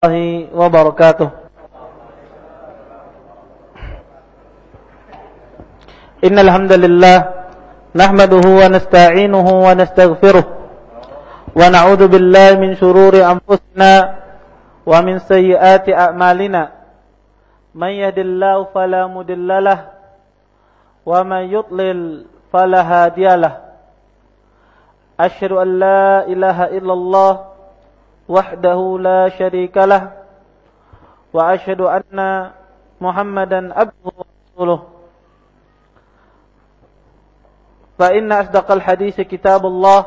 الله وبركاته. إن الحمد لله نحمده ونستعينه ونستغفره ونعوذ بالله من شرور أنفسنا ومن سيئات أعمالنا. من يهد الله فلا مضل له ومن يضلل فلا هادي له. أشهد أن لا إله إلا الله وحده لا شريك له وأشهد أن محمدا عبده ورسوله. فإن أصدق الحديث كتاب الله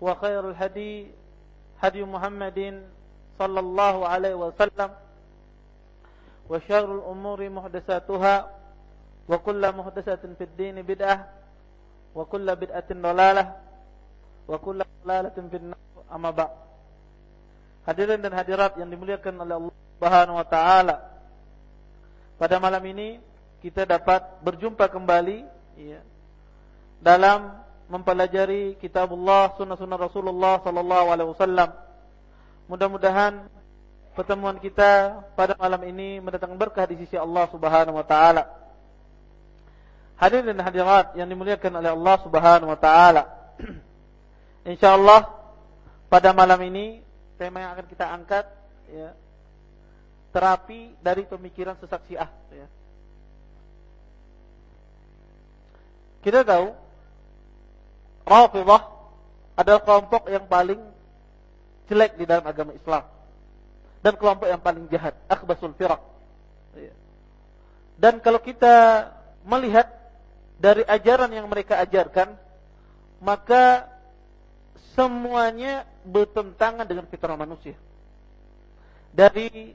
وخير الهدي هدي محمد صلى الله عليه وسلم وشر الأمور محدثاتها وكل محدثة في الدين بدعة وكل بدعة ضلالة وكل ضلالة في النار أما بعد. Hadirin dan hadirat yang dimuliakan oleh Allah Subhanahu wa taala. Pada malam ini kita dapat berjumpa kembali ya, dalam mempelajari kitabullah sunnah-sunnah Rasulullah sallallahu alaihi wasallam. Mudah-mudahan pertemuan kita pada malam ini mendatangkan berkah di sisi Allah Subhanahu wa taala. Hadirin dan hadirat yang dimuliakan oleh Allah Subhanahu wa taala. Insyaallah pada malam ini tema yang akan kita angkat ya, terapi dari pemikiran sesat Syiah ya. Kita tahu Rafidhah adalah kelompok yang paling jelek di dalam agama Islam dan kelompok yang paling jahat, akhbasul firaq. Ya. Dan kalau kita melihat dari ajaran yang mereka ajarkan, maka semuanya bertentangan dengan fitrah manusia. Dari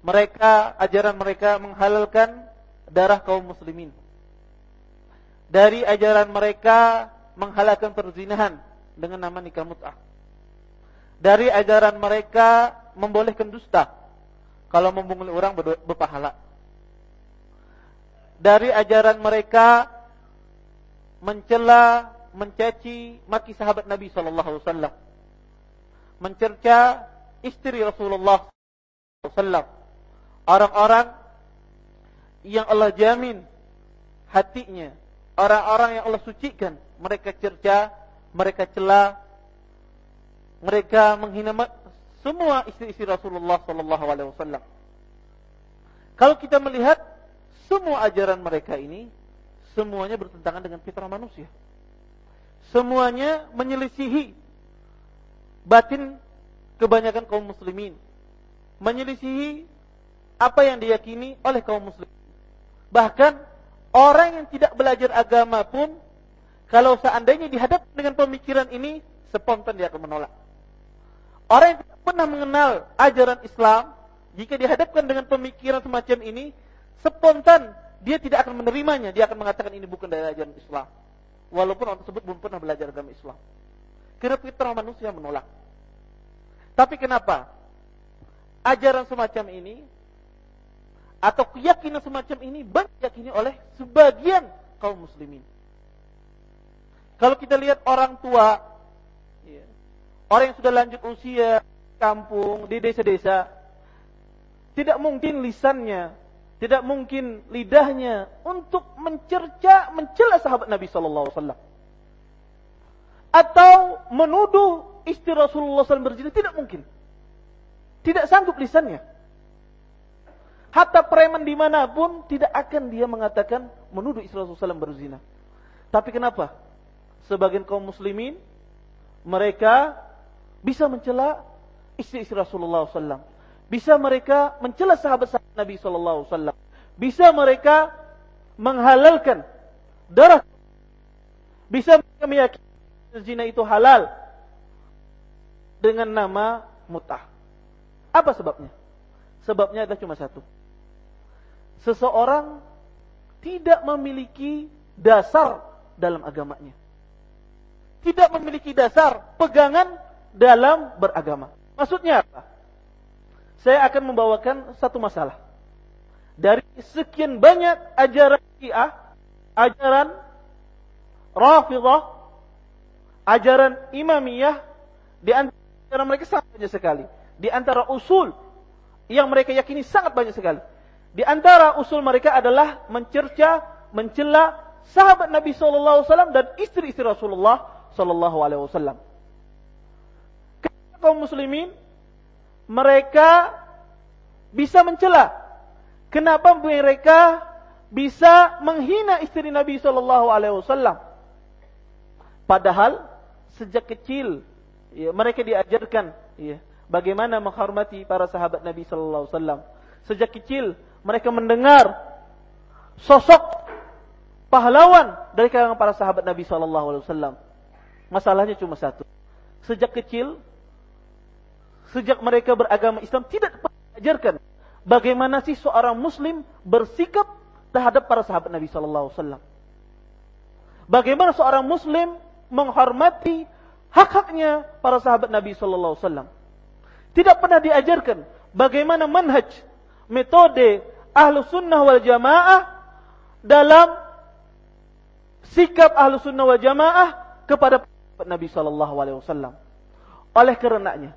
mereka, ajaran mereka menghalalkan darah kaum muslimin. Dari ajaran mereka menghalalkan perzinahan dengan nama nikah mut'ah. Dari ajaran mereka membolehkan dusta kalau membungkuli orang berpahala. Dari ajaran mereka mencela mencaci maki sahabat Nabi wasallam. Mencerca istri Rasulullah sallallahu Orang-orang yang Allah jamin hatinya, orang-orang yang Allah sucikan, mereka cerca, mereka cela, mereka menghina semua istri-istri Rasulullah wasallam. Kalau kita melihat semua ajaran mereka ini semuanya bertentangan dengan fitrah manusia semuanya menyelisihi batin kebanyakan kaum muslimin. Menyelisihi apa yang diyakini oleh kaum muslimin. Bahkan orang yang tidak belajar agama pun kalau seandainya dihadap dengan pemikiran ini spontan dia akan menolak. Orang yang tidak pernah mengenal ajaran Islam jika dihadapkan dengan pemikiran semacam ini spontan dia tidak akan menerimanya, dia akan mengatakan ini bukan dari ajaran Islam. Walaupun orang tersebut belum pernah belajar agama Islam. Karena fitrah manusia menolak. Tapi kenapa? Ajaran semacam ini atau keyakinan semacam ini banyak diyakini oleh sebagian kaum muslimin. Kalau kita lihat orang tua, ya, orang yang sudah lanjut usia, kampung, di desa-desa, tidak mungkin lisannya tidak mungkin lidahnya untuk mencerca, mencela sahabat Nabi sallallahu alaihi wasallam. Atau menuduh istri Rasulullah SAW berzina tidak mungkin. Tidak sanggup lisannya. Hatta preman di mana pun tidak akan dia mengatakan menuduh istri Rasulullah SAW berzina. Tapi kenapa? Sebagian kaum muslimin mereka bisa mencela istri-istri Rasulullah SAW bisa mereka mencela sahabat-sahabat Nabi wasallam. Bisa mereka menghalalkan darah. Bisa mereka meyakini zina itu halal dengan nama mutah. Apa sebabnya? Sebabnya adalah cuma satu. Seseorang tidak memiliki dasar dalam agamanya. Tidak memiliki dasar pegangan dalam beragama. Maksudnya apa? Saya akan membawakan satu masalah. Dari sekian banyak ajaran Syiah, ajaran Rafidah, ajaran Imamiyah, di antara mereka sama saja sekali. di antara usul yang mereka yakini sangat banyak sekali. Di antara usul mereka adalah mencerca, mencela sahabat Nabi wasallam dan istri-istri Rasulullah alaihi wasallam. Kaum muslimin mereka bisa mencela. Kenapa mereka bisa menghina istri Nabi sallallahu alaihi wasallam? Padahal sejak kecil ya, mereka diajarkan ya, bagaimana menghormati para sahabat Nabi sallallahu alaihi wasallam. Sejak kecil mereka mendengar sosok pahlawan dari kalangan para sahabat Nabi sallallahu alaihi wasallam. Masalahnya cuma satu. Sejak kecil sejak mereka beragama Islam tidak diajarkan bagaimana sih seorang muslim bersikap terhadap para sahabat Nabi sallallahu alaihi wasallam. Bagaimana seorang muslim menghormati hak-haknya para sahabat Nabi sallallahu alaihi wasallam. Tidak pernah diajarkan bagaimana manhaj, metode ahlu sunnah wal jamaah dalam sikap ahlu sunnah wal jamaah kepada Nabi sallallahu alaihi wasallam. Oleh karenanya,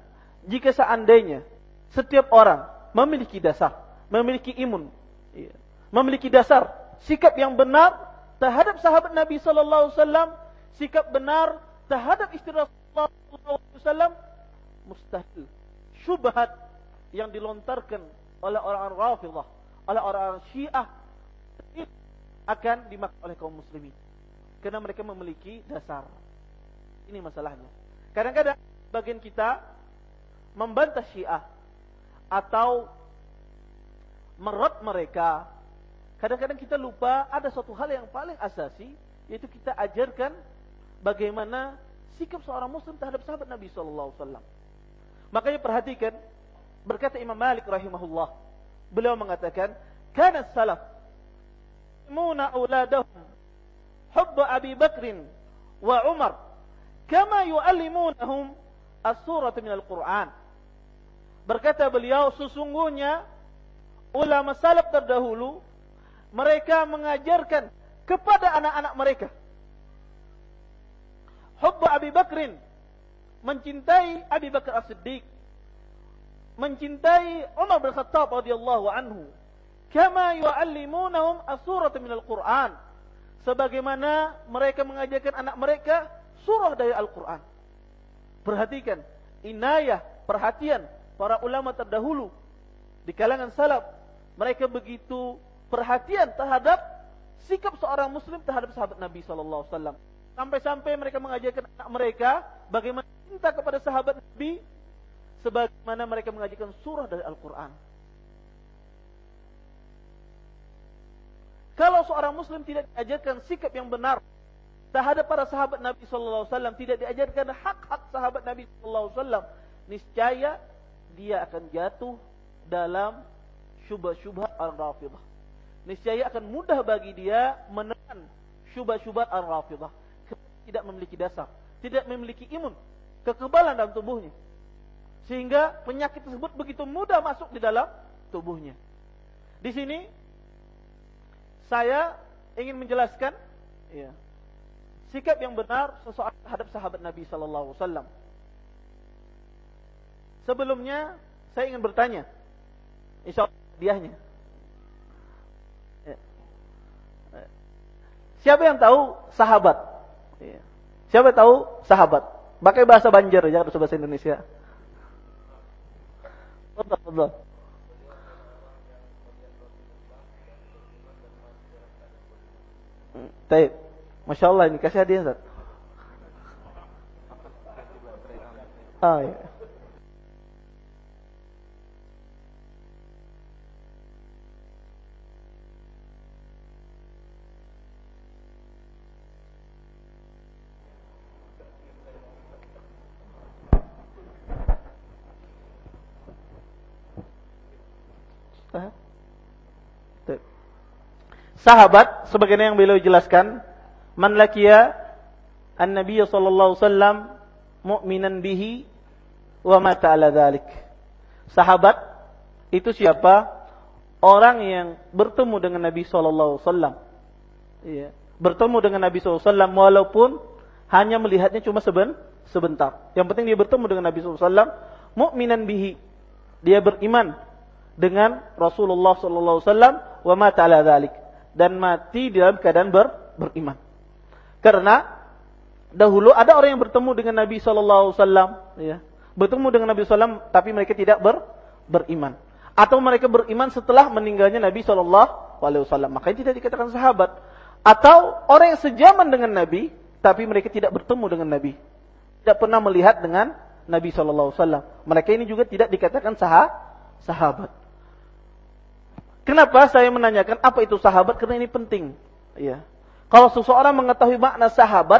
jika seandainya setiap orang memiliki dasar, memiliki imun, iya, memiliki dasar sikap yang benar terhadap sahabat Nabi sallallahu alaihi wasallam, sikap benar terhadap istri Rasulullah SAW mustahil syubhat yang dilontarkan oleh orang-orang Rafidah, oleh orang-orang Syiah akan dimakan oleh kaum muslimin. Karena mereka memiliki dasar. Ini masalahnya. Kadang-kadang bagian kita membantah Syiah atau merot mereka. Kadang-kadang kita lupa ada suatu hal yang paling asasi yaitu kita ajarkan bagaimana sikap seorang muslim terhadap sahabat Nabi sallallahu alaihi wasallam. Makanya perhatikan berkata Imam Malik rahimahullah. Beliau mengatakan, "Kana salaf muna auladahum hubb Abi Bakr wa Umar kama yu'allimunahum as-surah min al-Qur'an." Berkata beliau, sesungguhnya ulama salaf terdahulu mereka mengajarkan kepada anak-anak mereka. Hubbu Abi Bakrin mencintai Abi Bakar As-Siddiq mencintai Umar bin Khattab radhiyallahu anhu. Kama yu'allimunahum as-surata minal Qur'an. Sebagaimana mereka mengajarkan anak mereka surah dari Al-Qur'an. Perhatikan inayah perhatian para ulama terdahulu di kalangan salaf mereka begitu perhatian terhadap sikap seorang muslim terhadap sahabat Nabi sallallahu alaihi wasallam Sampai-sampai mereka mengajarkan anak mereka bagaimana cinta kepada sahabat Nabi sebagaimana mereka mengajarkan surah dari Al-Qur'an. Kalau seorang muslim tidak diajarkan sikap yang benar terhadap para sahabat Nabi sallallahu alaihi wasallam, tidak diajarkan hak-hak sahabat Nabi sallallahu alaihi wasallam, niscaya dia akan jatuh dalam syubhat-syubhat al-Rafidhah. Niscaya akan mudah bagi dia menekan syubhat-syubhat al-Rafidhah tidak memiliki dasar, tidak memiliki imun, kekebalan dalam tubuhnya. Sehingga penyakit tersebut begitu mudah masuk di dalam tubuhnya. Di sini saya ingin menjelaskan ya, sikap yang benar seseorang terhadap sahabat Nabi sallallahu alaihi wasallam. Sebelumnya saya ingin bertanya. Insyaallah diahnya. Ya. Siapa yang tahu sahabat? Iya. Siapa tahu sahabat? Pakai bahasa Banjar jangan bahasa Indonesia. Betul, betul. Taib. Masya Allah ini kasih hadiah Ustaz. Ah, iya. Sahabat sebagaimana yang beliau jelaskan man lakiya an-nabiy sallallahu wasallam mu'minan bihi wa mata ala dhalik. Sahabat itu siapa? Orang yang bertemu dengan Nabi sallallahu wasallam. Iya. Bertemu dengan Nabi wasallam walaupun hanya melihatnya cuma seben sebentar. Yang penting dia bertemu dengan Nabi alaihi wasallam mu'minan bihi. Dia beriman dengan Rasulullah sallallahu alaihi wasallam wa ala dan mati dalam keadaan ber, beriman. Karena dahulu ada orang yang bertemu dengan Nabi sallallahu alaihi ya. Bertemu dengan Nabi sallam tapi mereka tidak ber, beriman. Atau mereka beriman setelah meninggalnya Nabi sallallahu alaihi wasallam. Makanya tidak dikatakan sahabat. Atau orang yang sejaman dengan Nabi tapi mereka tidak bertemu dengan Nabi. Tidak pernah melihat dengan Nabi sallallahu alaihi. Mereka ini juga tidak dikatakan sah sahabat. Kenapa saya menanyakan apa itu sahabat? Karena ini penting. Ya. Kalau seseorang mengetahui makna sahabat,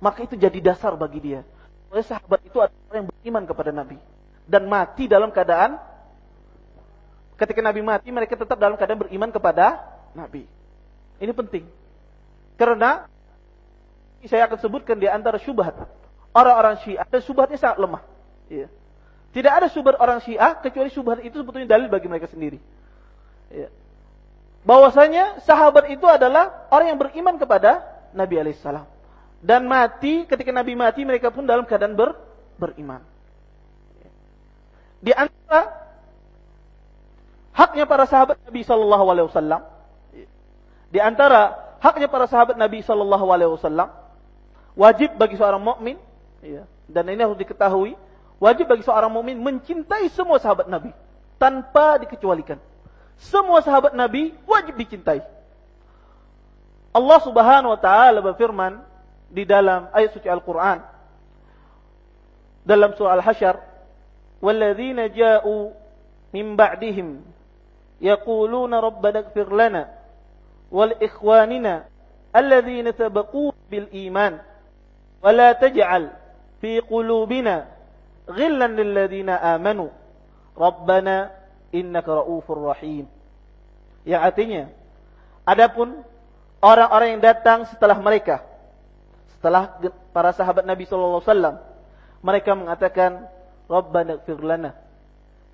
maka itu jadi dasar bagi dia. Oleh sahabat itu adalah orang yang beriman kepada Nabi dan mati dalam keadaan ketika Nabi mati mereka tetap dalam keadaan beriman kepada Nabi. Ini penting. Karena saya akan sebutkan di antara syubhat orang-orang Syiah dan syubhatnya sangat lemah. Ya. Tidak ada syubhat orang Syiah kecuali syubhat itu sebetulnya dalil bagi mereka sendiri. Ya. Bahwasanya sahabat itu adalah orang yang beriman kepada Nabi alaihissalam. Dan mati, ketika Nabi mati mereka pun dalam keadaan ber, beriman. Di antara haknya para sahabat Nabi Shallallahu Alaihi Wasallam, di antara haknya para sahabat Nabi Shallallahu Alaihi Wasallam, wajib bagi seorang mukmin, ya, dan ini harus diketahui, wajib bagi seorang mukmin mencintai semua sahabat Nabi tanpa dikecualikan. Semua sahabat Nabi wajib dicintai. Allah Subhanahu wa taala berfirman di dalam ayat suci Al-Qur'an dalam surah Al-Hasyr, "Walladzina ja'u min ba'dihim yaquluna rabbana ighfir lana wal ikhwanina alladzina sabaquna bil iman wa la taj'al fi qulubina ghillan lil ladzina amanu rabbana innaka raufur rahim. Yang artinya, adapun orang-orang yang datang setelah mereka, setelah para sahabat Nabi sallallahu alaihi wasallam, mereka mengatakan, "Rabbana ighfir lana."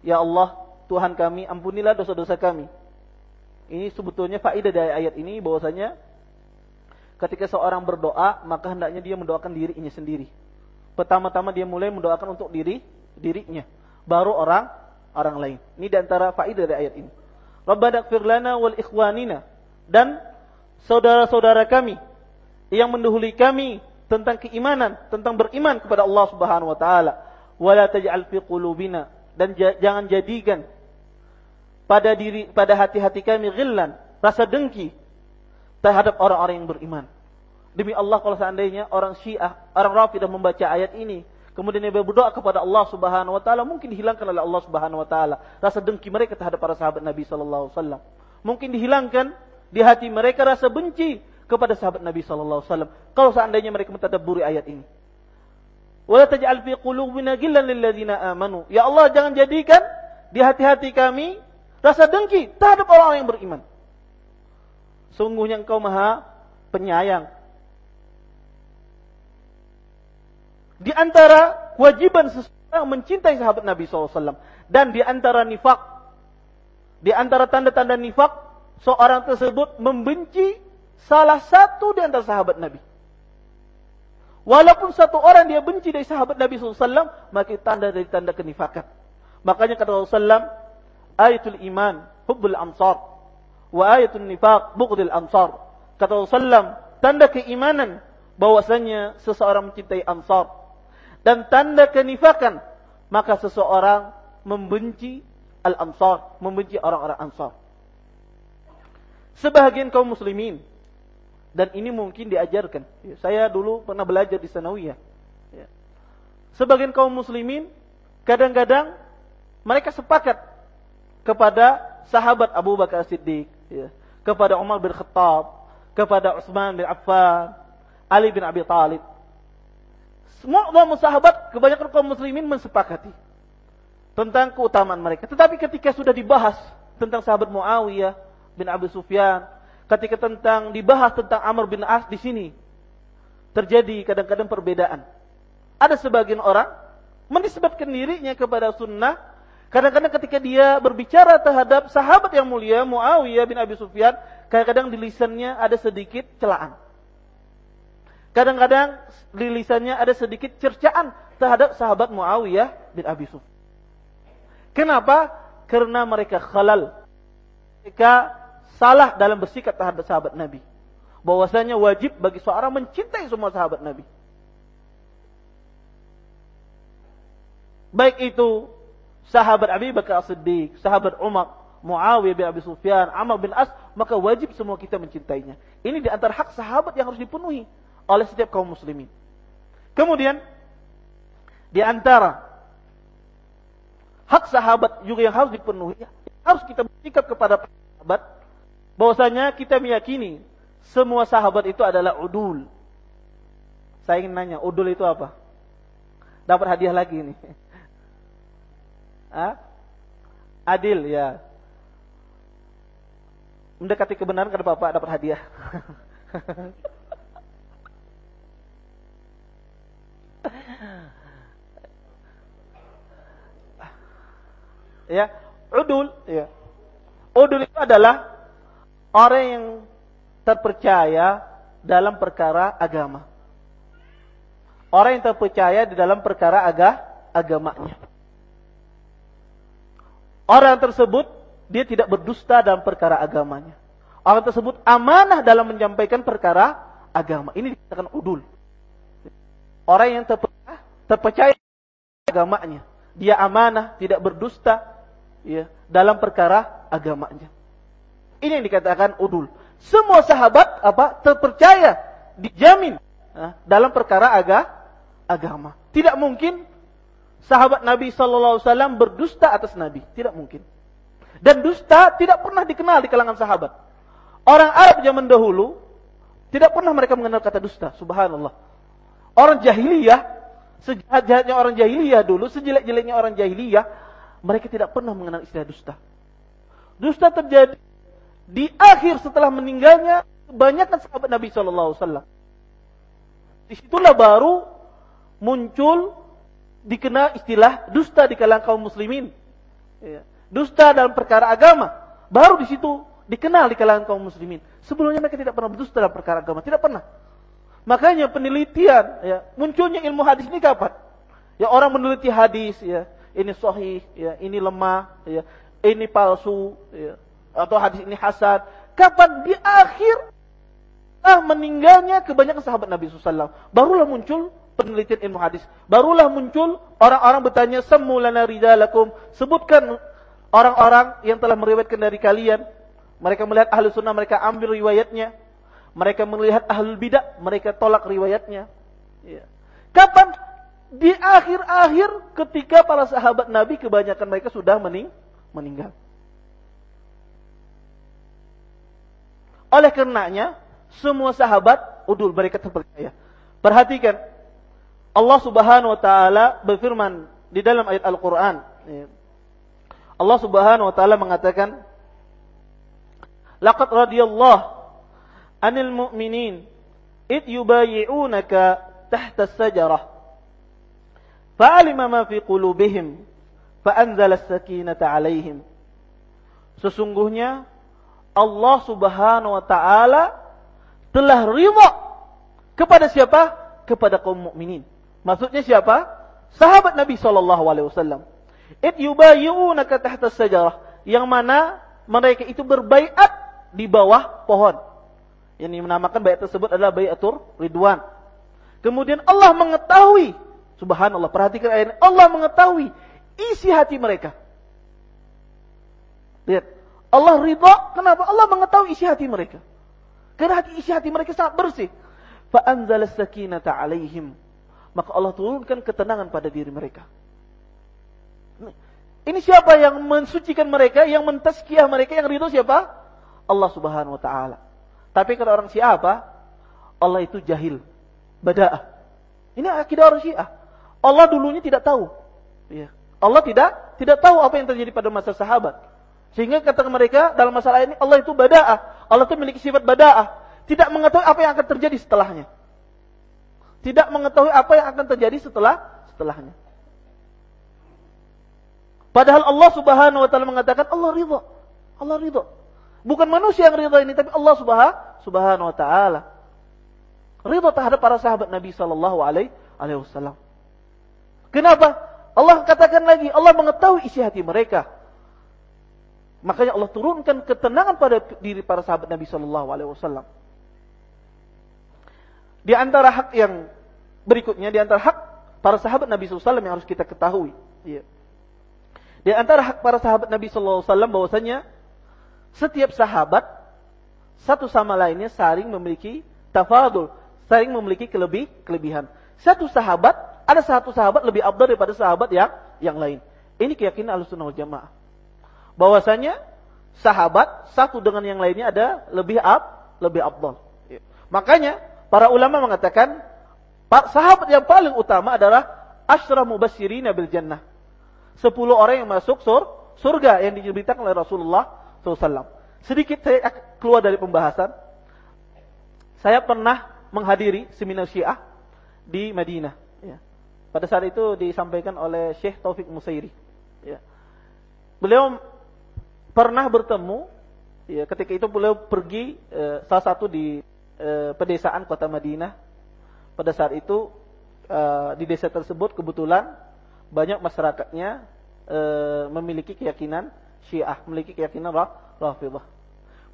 Ya Allah, Tuhan kami, ampunilah dosa-dosa kami. Ini sebetulnya faedah dari ayat ini bahwasanya ketika seorang berdoa, maka hendaknya dia mendoakan dirinya sendiri. Pertama-tama dia mulai mendoakan untuk diri dirinya, baru orang orang lain. Ini di antara faedah dari ayat ini. Rabbana ighfir lana wal ikhwanina dan saudara-saudara kami yang mendahului kami tentang keimanan, tentang beriman kepada Allah Subhanahu wa taala. Wala taj'al fi qulubina dan jangan jadikan pada diri pada hati-hati kami ghillan, rasa dengki terhadap orang-orang yang beriman. Demi Allah kalau seandainya orang Syiah, orang Rafidah membaca ayat ini, kemudian dia berdoa kepada Allah Subhanahu wa taala, mungkin dihilangkan oleh Allah Subhanahu wa taala rasa dengki mereka terhadap para sahabat Nabi sallallahu alaihi wasallam. Mungkin dihilangkan di hati mereka rasa benci kepada sahabat Nabi sallallahu alaihi wasallam kalau seandainya mereka mentadabburi ayat ini. Wala taj'al fi qulubina ghillan lil ladzina amanu. Ya Allah, jangan jadikan di hati-hati kami rasa dengki terhadap orang-orang yang beriman. Sungguhnya Engkau Maha Penyayang, Di antara kewajiban seseorang mencintai sahabat Nabi SAW. Dan di antara nifak, di antara tanda-tanda nifak, seorang tersebut membenci salah satu di antara sahabat Nabi. Walaupun satu orang dia benci dari sahabat Nabi SAW, maka tanda dari tanda kenifakan. Makanya kata Rasulullah, ayatul iman, hubbul ansar. Wa ayatul nifaq, bughdil ansar. Kata Rasulullah, tanda keimanan bahwasanya seseorang mencintai ansar dan tanda kenifakan, maka seseorang membenci al-ansar, membenci orang-orang ansar. Sebahagian kaum muslimin dan ini mungkin diajarkan. Ya, saya dulu pernah belajar di Sanawiyah. Ya. Sebagian kaum muslimin kadang-kadang mereka sepakat kepada sahabat Abu Bakar Siddiq, ya, kepada Umar bin Khattab, kepada Utsman bin Affan, Ali bin Abi Talib. Semua sahabat, kebanyakan kaum muslimin mensepakati tentang keutamaan mereka. Tetapi ketika sudah dibahas tentang sahabat Muawiyah bin Abi Sufyan, ketika tentang dibahas tentang Amr bin As di sini, terjadi kadang-kadang perbedaan. Ada sebagian orang menisbatkan dirinya kepada sunnah, kadang-kadang ketika dia berbicara terhadap sahabat yang mulia Muawiyah bin Abi Sufyan, kadang-kadang di lisannya ada sedikit celaan. Kadang-kadang di lisannya ada sedikit cercaan terhadap sahabat Muawiyah bin Abi Sufyan. Kenapa? Karena mereka khalal. Mereka salah dalam bersikap terhadap sahabat Nabi. Bahwasanya wajib bagi seorang mencintai semua sahabat Nabi. Baik itu sahabat Abi Bakar As-Siddiq, sahabat Umar, Muawiyah bin Abi Sufyan, Amr bin As, maka wajib semua kita mencintainya. Ini di antara hak sahabat yang harus dipenuhi oleh setiap kaum muslimin. Kemudian di antara hak sahabat juga yang harus dipenuhi, harus kita bersikap kepada sahabat bahwasanya kita meyakini semua sahabat itu adalah udul. Saya ingin nanya, udul itu apa? Dapat hadiah lagi nih. Hah? Adil ya. Mendekati kebenaran kada Bapak dapat hadiah. ya, udul ya. Udul itu adalah orang yang terpercaya dalam perkara agama. Orang yang terpercaya di dalam perkara aga, agamanya. Orang tersebut dia tidak berdusta dalam perkara agamanya. Orang tersebut amanah dalam menyampaikan perkara agama. Ini dikatakan udul. Orang yang terpercaya, terpercaya agamanya. Dia amanah, tidak berdusta ya, dalam perkara agamanya. Ini yang dikatakan udul. Semua sahabat apa terpercaya, dijamin ya, dalam perkara aga, agama. Tidak mungkin sahabat Nabi Wasallam berdusta atas Nabi. Tidak mungkin. Dan dusta tidak pernah dikenal di kalangan sahabat. Orang Arab zaman dahulu tidak pernah mereka mengenal kata dusta. Subhanallah. Orang jahiliyah, sejahat-jahatnya orang jahiliyah dulu, sejelek-jeleknya orang jahiliyah, mereka tidak pernah mengenal istilah dusta. Dusta terjadi di akhir setelah meninggalnya kebanyakan sahabat Nabi Shallallahu Alaihi Wasallam. Di situlah baru muncul dikenal istilah dusta di kalangan kaum muslimin. Ya. Dusta dalam perkara agama. Baru di situ dikenal di kalangan kaum muslimin. Sebelumnya mereka tidak pernah berdusta dalam perkara agama. Tidak pernah. Makanya penelitian, ya, munculnya ilmu hadis ini kapan? Ya orang meneliti hadis, ya, ini sahih, ya, ini lemah, ya, ini palsu, ya, atau hadis ini hasan. Kapan di akhir ah meninggalnya kebanyakan sahabat Nabi SAW. Barulah muncul penelitian ilmu hadis. Barulah muncul orang-orang bertanya, Semulana ridalakum. Sebutkan orang-orang yang telah meriwayatkan dari kalian. Mereka melihat ahlu sunnah, mereka ambil riwayatnya. Mereka melihat ahlu bidah, mereka tolak riwayatnya. Ya. Kapan? Di akhir-akhir ketika para sahabat Nabi kebanyakan mereka sudah mening meninggal. Oleh karenanya, semua sahabat udul mereka terpercaya. Perhatikan, Allah Subhanahu wa taala berfirman di dalam ayat Al-Qur'an. Allah Subhanahu wa taala mengatakan, "Laqad radiyallahu 'anil mu'minin id yubayyi'unaka tahta as-sajarah fa'alima ma fi qulubihim fa'anzala as-sakinata 'alaihim." Sesungguhnya Allah Subhanahu wa taala telah ridha kepada siapa? Kepada kaum mukminin. Maksudnya siapa? Sahabat Nabi Shallallahu Alaihi Wasallam. Yubayyi'unaka tahta sajarah. Yang mana mereka itu berbaiat di bawah pohon. Yang dinamakan baiat tersebut adalah baiatur ridwan. Kemudian Allah mengetahui, subhanallah, perhatikan ayat ini. Allah mengetahui isi hati mereka. Lihat, Allah ridha, kenapa? Allah mengetahui isi hati mereka. Karena hati isi hati mereka sangat bersih. Anzala sakinata alaihim maka Allah turunkan ketenangan pada diri mereka. Ini siapa yang mensucikan mereka, yang mentazkiyah mereka, yang ridho siapa? Allah Subhanahu wa taala. Tapi kalau orang Syiah apa? Allah itu jahil, bada'ah. Ini akidah orang Syiah. Allah dulunya tidak tahu. Ya. Allah tidak tidak tahu apa yang terjadi pada masa sahabat. Sehingga kata mereka dalam masalah ini Allah itu bada'ah. Allah itu memiliki sifat bada'ah. Tidak mengetahui apa yang akan terjadi setelahnya tidak mengetahui apa yang akan terjadi setelah setelahnya. Padahal Allah Subhanahu wa taala mengatakan Allah ridha. Allah ridha. Bukan manusia yang ridha ini tapi Allah Subhanahu wa taala. Ridha terhadap para sahabat Nabi sallallahu alaihi wasallam. Kenapa? Allah katakan lagi, Allah mengetahui isi hati mereka. Makanya Allah turunkan ketenangan pada diri para sahabat Nabi Shallallahu Alaihi Wasallam. Di antara hak yang berikutnya, di antara hak para sahabat Nabi SAW yang harus kita ketahui. Ya. Di antara hak para sahabat Nabi SAW bahwasanya setiap sahabat satu sama lainnya saling memiliki tafadul, saling memiliki kelebih, kelebihan. Satu sahabat, ada satu sahabat lebih abdul daripada sahabat yang yang lain. Ini keyakinan Ahlussunnah wal Jamaah bahwasanya sahabat satu dengan yang lainnya ada lebih ab, lebih abdul. Ya. Makanya para ulama mengatakan sahabat yang paling utama adalah asyra mubasyirina bil jannah. Sepuluh orang yang masuk sur, surga yang diceritakan oleh Rasulullah SAW. Sedikit saya keluar dari pembahasan. Saya pernah menghadiri seminar Syiah di Madinah. Pada saat itu disampaikan oleh Syekh Taufik Musairi. Ya. Beliau pernah bertemu ya ketika itu beliau pergi eh, salah satu di eh, pedesaan kota Madinah pada saat itu eh, di desa tersebut kebetulan banyak masyarakatnya eh, memiliki keyakinan Syiah memiliki keyakinan Rafidhah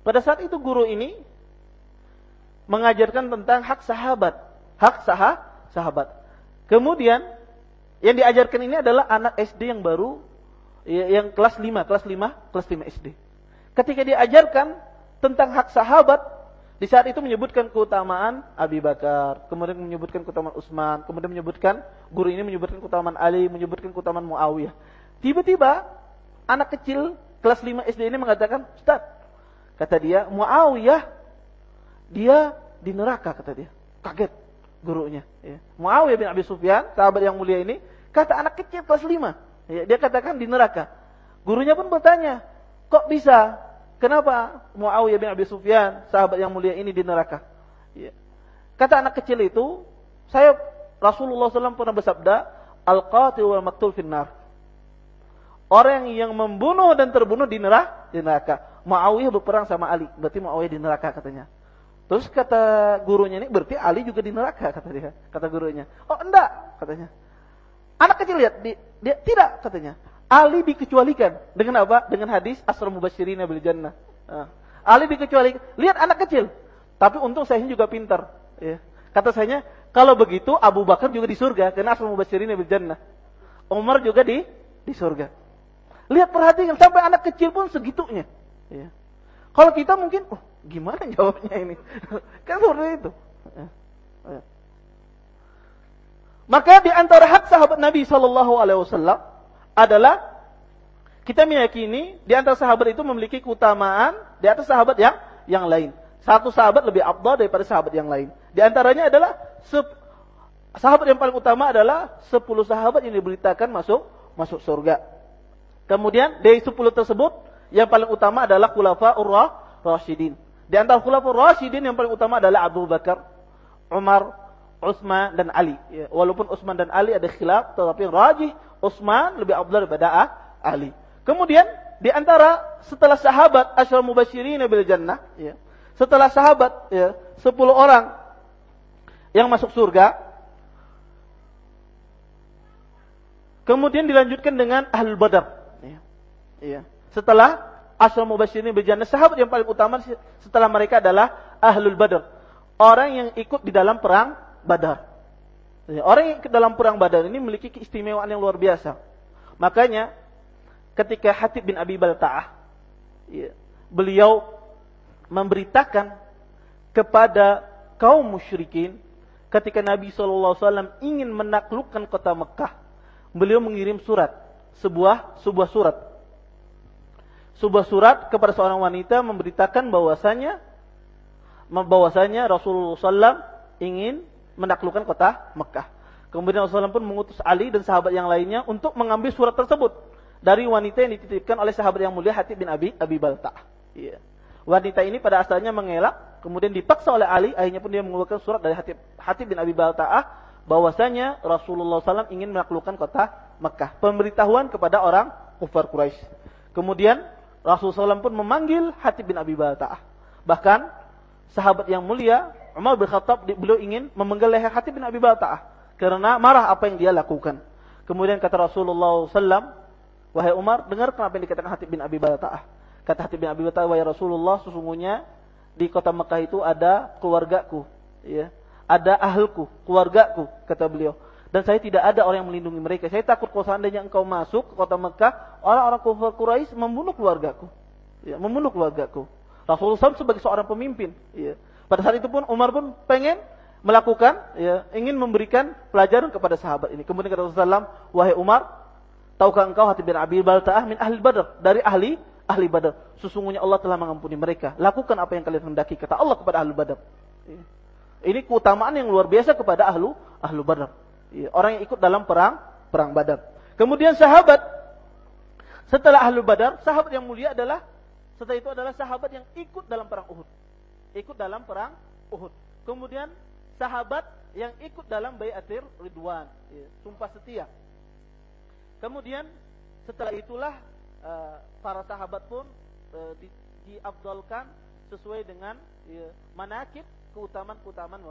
pada saat itu guru ini mengajarkan tentang hak sahabat hak sah sahabat kemudian yang diajarkan ini adalah anak SD yang baru Ya, yang kelas 5, kelas 5, kelas 5 SD. Ketika diajarkan tentang hak sahabat, di saat itu menyebutkan keutamaan Abi Bakar, kemudian menyebutkan keutamaan Utsman, kemudian menyebutkan guru ini menyebutkan keutamaan Ali, menyebutkan keutamaan Muawiyah. Tiba-tiba anak kecil kelas 5 SD ini mengatakan, "Ustaz," kata dia, "Muawiyah dia di neraka," kata dia. Kaget gurunya, ya. Muawiyah bin Abi Sufyan, sahabat yang mulia ini, kata anak kecil kelas 5, Ya, dia katakan di neraka. Gurunya pun bertanya, kok bisa? Kenapa Muawiyah bin Abi Sufyan, sahabat yang mulia ini di neraka? Ya. Kata anak kecil itu, saya Rasulullah SAW pernah bersabda, Al-qatil wal maktul finnar. Orang yang membunuh dan terbunuh di neraka, di neraka. Muawiyah berperang sama Ali, berarti Muawiyah di neraka katanya. Terus kata gurunya ini berarti Ali juga di neraka kata dia, kata gurunya. Oh enggak katanya. Anak kecil lihat, dia, dia tidak katanya. Ali dikecualikan dengan apa? Dengan hadis asra mubasyirin bil jannah. Nah, Ali dikecualikan. Lihat anak kecil. Tapi untung saya juga pintar. Ya. Kata saya, kalau begitu Abu Bakar juga di surga karena asra mubasyirin bil jannah. Umar juga di di surga. Lihat perhatikan sampai anak kecil pun segitunya. Ya. Kalau kita mungkin, oh, gimana jawabnya ini? kan seperti itu. Maka di antara hak sahabat Nabi Shallallahu Alaihi Wasallam adalah kita meyakini di antara sahabat itu memiliki keutamaan di atas sahabat yang yang lain. Satu sahabat lebih abdul daripada sahabat yang lain. Di antaranya adalah sahabat yang paling utama adalah sepuluh sahabat yang diberitakan masuk masuk surga. Kemudian dari sepuluh tersebut yang paling utama adalah khulafa urrah rasyidin. Di antara khulafa rasyidin yang paling utama adalah Abu Bakar, Umar, Utsman dan Ali. Ya, walaupun Utsman dan Ali ada khilaf, tetapi rajih Utsman lebih abdul daripada Ali. Kemudian di antara setelah sahabat asyar mubasyirin bil jannah, ya, setelah sahabat ya, 10 orang yang masuk surga, kemudian dilanjutkan dengan ahlul badar. Ya, ya. Setelah asyar mubasyirin bil jannah, sahabat yang paling utama setelah mereka adalah ahlul badar. Orang yang ikut di dalam perang Badar. Orang yang ke dalam perang Badar ini memiliki keistimewaan yang luar biasa. Makanya ketika Hatib bin Abi Balta'ah ya, beliau memberitakan kepada kaum musyrikin ketika Nabi SAW ingin menaklukkan kota Mekah, beliau mengirim surat, sebuah sebuah surat. Sebuah surat kepada seorang wanita memberitakan bahwasanya bahwasanya Rasulullah SAW ingin menaklukkan kota Mekah. Kemudian Rasulullah pun mengutus Ali dan sahabat yang lainnya untuk mengambil surat tersebut dari wanita yang dititipkan oleh sahabat yang mulia Hatib bin Abi Abi Balta. Iya. Wanita ini pada asalnya mengelak, kemudian dipaksa oleh Ali, akhirnya pun dia mengeluarkan surat dari Hatib, Hatib bin Abi Balta'ah bahwasanya Rasulullah SAW ingin menaklukkan kota Mekah. Pemberitahuan kepada orang kufar Quraisy. Kemudian Rasulullah SAW pun memanggil Hatib bin Abi Balta'ah. Bahkan sahabat yang mulia Umar bin Khattab beliau ingin memenggal leher Hatib bin Abi Balta'ah karena marah apa yang dia lakukan. Kemudian kata Rasulullah SAW, wahai Umar, dengar apa yang dikatakan Hatib bin Abi Balta'ah. Kata Hatib bin Abi Balta'ah, wahai Rasulullah, sesungguhnya di kota Mekah itu ada keluargaku, ya, ada ahlku, keluargaku, kata beliau. Dan saya tidak ada orang yang melindungi mereka. Saya takut kalau seandainya engkau masuk ke kota Mekah, orang-orang kufar Quraisy membunuh keluargaku. Ya, membunuh keluargaku. Rasulullah SAW sebagai seorang pemimpin. Ya. Pada saat itu pun Umar pun pengen melakukan, ya, ingin memberikan pelajaran kepada sahabat ini. Kemudian kata Rasulullah wahai Umar, tahukah engkau hati bin Abi Balta'ah min ahli badar. Dari ahli, ahli badar. Sesungguhnya Allah telah mengampuni mereka. Lakukan apa yang kalian hendaki. Kata Allah kepada ahli badar. Ya. Ini keutamaan yang luar biasa kepada ahlu, ahlu badar. Orang yang ikut dalam perang perang Badar. Kemudian sahabat setelah ahlu Badar, sahabat yang mulia adalah setelah itu adalah sahabat yang ikut dalam perang Uhud. Ikut dalam perang Uhud. Kemudian sahabat yang ikut dalam bayatir Ridwan, ya, sumpah setia. Kemudian setelah itulah uh, para sahabat pun uh, di, diabdolkan sesuai dengan ya, manakib keutamaan-keutamaan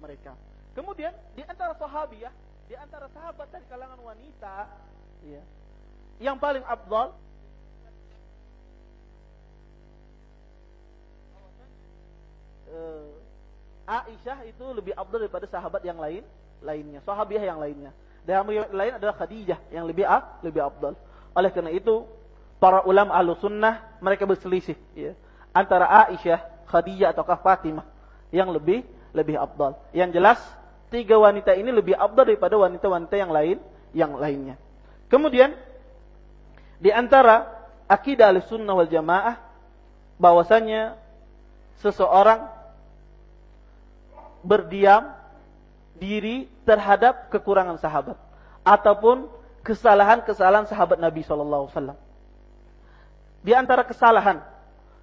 mereka. Kemudian di antara sahabiah di antara sahabat dari kalangan wanita ya, yang paling abdul uh, Aisyah itu lebih abdul daripada sahabat yang lain lainnya, sahabiah yang lainnya. Dan yang lain adalah Khadijah yang lebih ab, lebih abdul. Oleh karena itu, para ulama ahlu sunnah mereka berselisih ya, antara Aisyah, Khadijah ataukah Fatimah yang lebih lebih abdul. Yang jelas tiga wanita ini lebih abdul daripada wanita-wanita yang lain yang lainnya. Kemudian di antara akidah al-sunnah wal jamaah bahwasanya seseorang berdiam diri terhadap kekurangan sahabat ataupun kesalahan-kesalahan sahabat Nabi Shallallahu Alaihi. Di antara kesalahan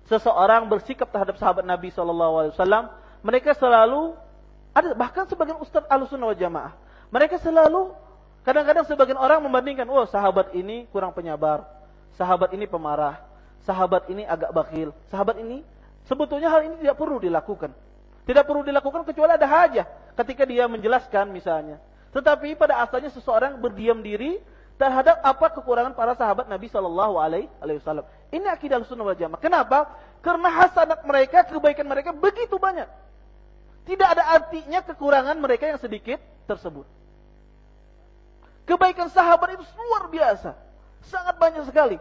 seseorang bersikap terhadap sahabat Nabi Wasallam, mereka selalu ada bahkan sebagian ustaz alusunnah wal jamaah. Mereka selalu kadang-kadang sebagian orang membandingkan, oh sahabat ini kurang penyabar, sahabat ini pemarah, sahabat ini agak bakhil, sahabat ini sebetulnya hal ini tidak perlu dilakukan. Tidak perlu dilakukan kecuali ada hajah ketika dia menjelaskan misalnya. Tetapi pada asalnya seseorang berdiam diri terhadap apa kekurangan para sahabat Nabi Shallallahu Alaihi Wasallam. Ini akidah sunnah wal jamaah. Kenapa? Karena hasanat mereka, kebaikan mereka begitu banyak. Tidak ada artinya kekurangan mereka yang sedikit tersebut. Kebaikan sahabat itu luar biasa. Sangat banyak sekali.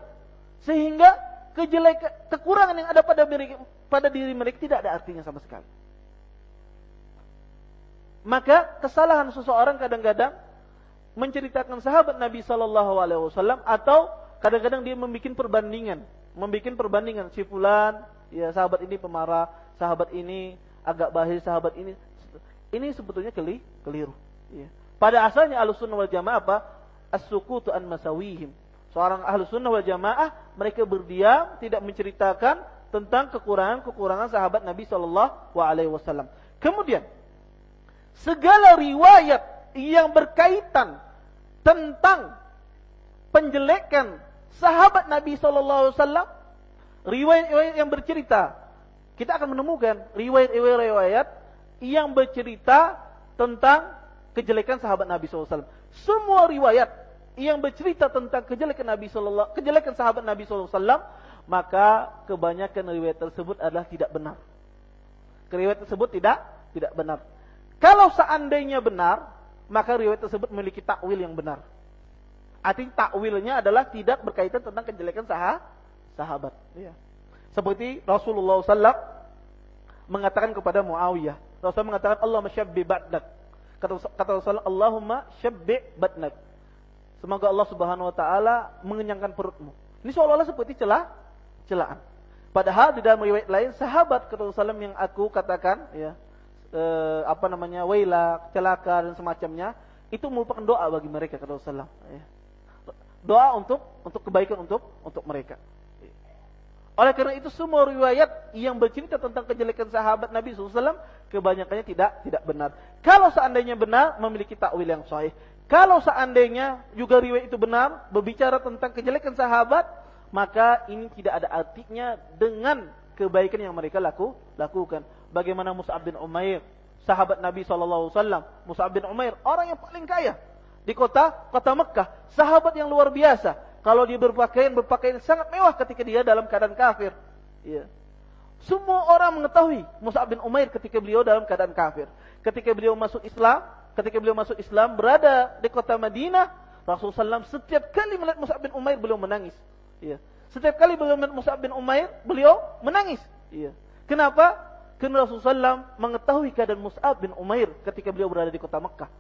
Sehingga kejelekan, kekurangan yang ada pada diri, pada diri mereka tidak ada artinya sama sekali. Maka kesalahan seseorang kadang-kadang menceritakan sahabat Nabi Shallallahu Alaihi Wasallam atau kadang-kadang dia membuat perbandingan, membuat perbandingan si fulan, ya sahabat ini pemarah, sahabat ini agak bahaya sahabat ini. Ini sebetulnya keli, keliru. Ya. Pada asalnya ahlu sunnah wal jamaah apa? As-sukutu an masawihim. Seorang ahlu sunnah wal jamaah, mereka berdiam, tidak menceritakan tentang kekurangan-kekurangan sahabat Nabi Wasallam. Kemudian, segala riwayat yang berkaitan tentang penjelekan sahabat Nabi Wasallam, riwayat-riwayat yang bercerita kita akan menemukan riwayat-riwayat yang bercerita tentang kejelekan sahabat Nabi SAW. Semua riwayat yang bercerita tentang kejelekan Nabi SAW, kejelekan sahabat Nabi SAW, maka kebanyakan riwayat tersebut adalah tidak benar. Riwayat tersebut tidak tidak benar. Kalau seandainya benar, maka riwayat tersebut memiliki takwil yang benar. Artinya takwilnya adalah tidak berkaitan tentang kejelekan sah sahabat. Ya. Seperti Rasulullah SAW mengatakan kepada Muawiyah. Rasulullah mengatakan Allah masyabbi badnak. Kata, kata Rasulullah Allahumma syabbi badnak. Semoga Allah Subhanahu wa taala mengenyangkan perutmu. Ini seolah-olah seperti celah celaan. Padahal di dalam riwayat lain sahabat kata Rasulullah yang aku katakan ya eh, apa namanya waila, celaka dan semacamnya itu merupakan doa bagi mereka kata Rasulullah ya. Doa untuk untuk kebaikan untuk untuk mereka. Oleh karena itu semua riwayat yang bercerita tentang kejelekan sahabat Nabi SAW kebanyakannya tidak tidak benar. Kalau seandainya benar memiliki takwil yang sahih. Kalau seandainya juga riwayat itu benar berbicara tentang kejelekan sahabat, maka ini tidak ada artinya dengan kebaikan yang mereka laku, lakukan. Bagaimana Mus'ab bin Umair, sahabat Nabi SAW, Mus'ab bin Umair, orang yang paling kaya. di kota kota Mekah. Sahabat yang luar biasa. Kalau dia berpakaian berpakaian sangat mewah ketika dia dalam keadaan kafir. Ya. Semua orang mengetahui Mus'ab bin Umair ketika beliau dalam keadaan kafir. Ketika beliau masuk Islam, ketika beliau masuk Islam berada di kota Madinah, Rasulullah SAW setiap kali melihat Mus'ab bin Umair beliau menangis. Ya. Setiap kali beliau melihat Mus'ab bin Umair, beliau menangis. Ya. Kenapa? Karena Rasulullah SAW mengetahui keadaan Mus'ab bin Umair ketika beliau berada di kota Mekah.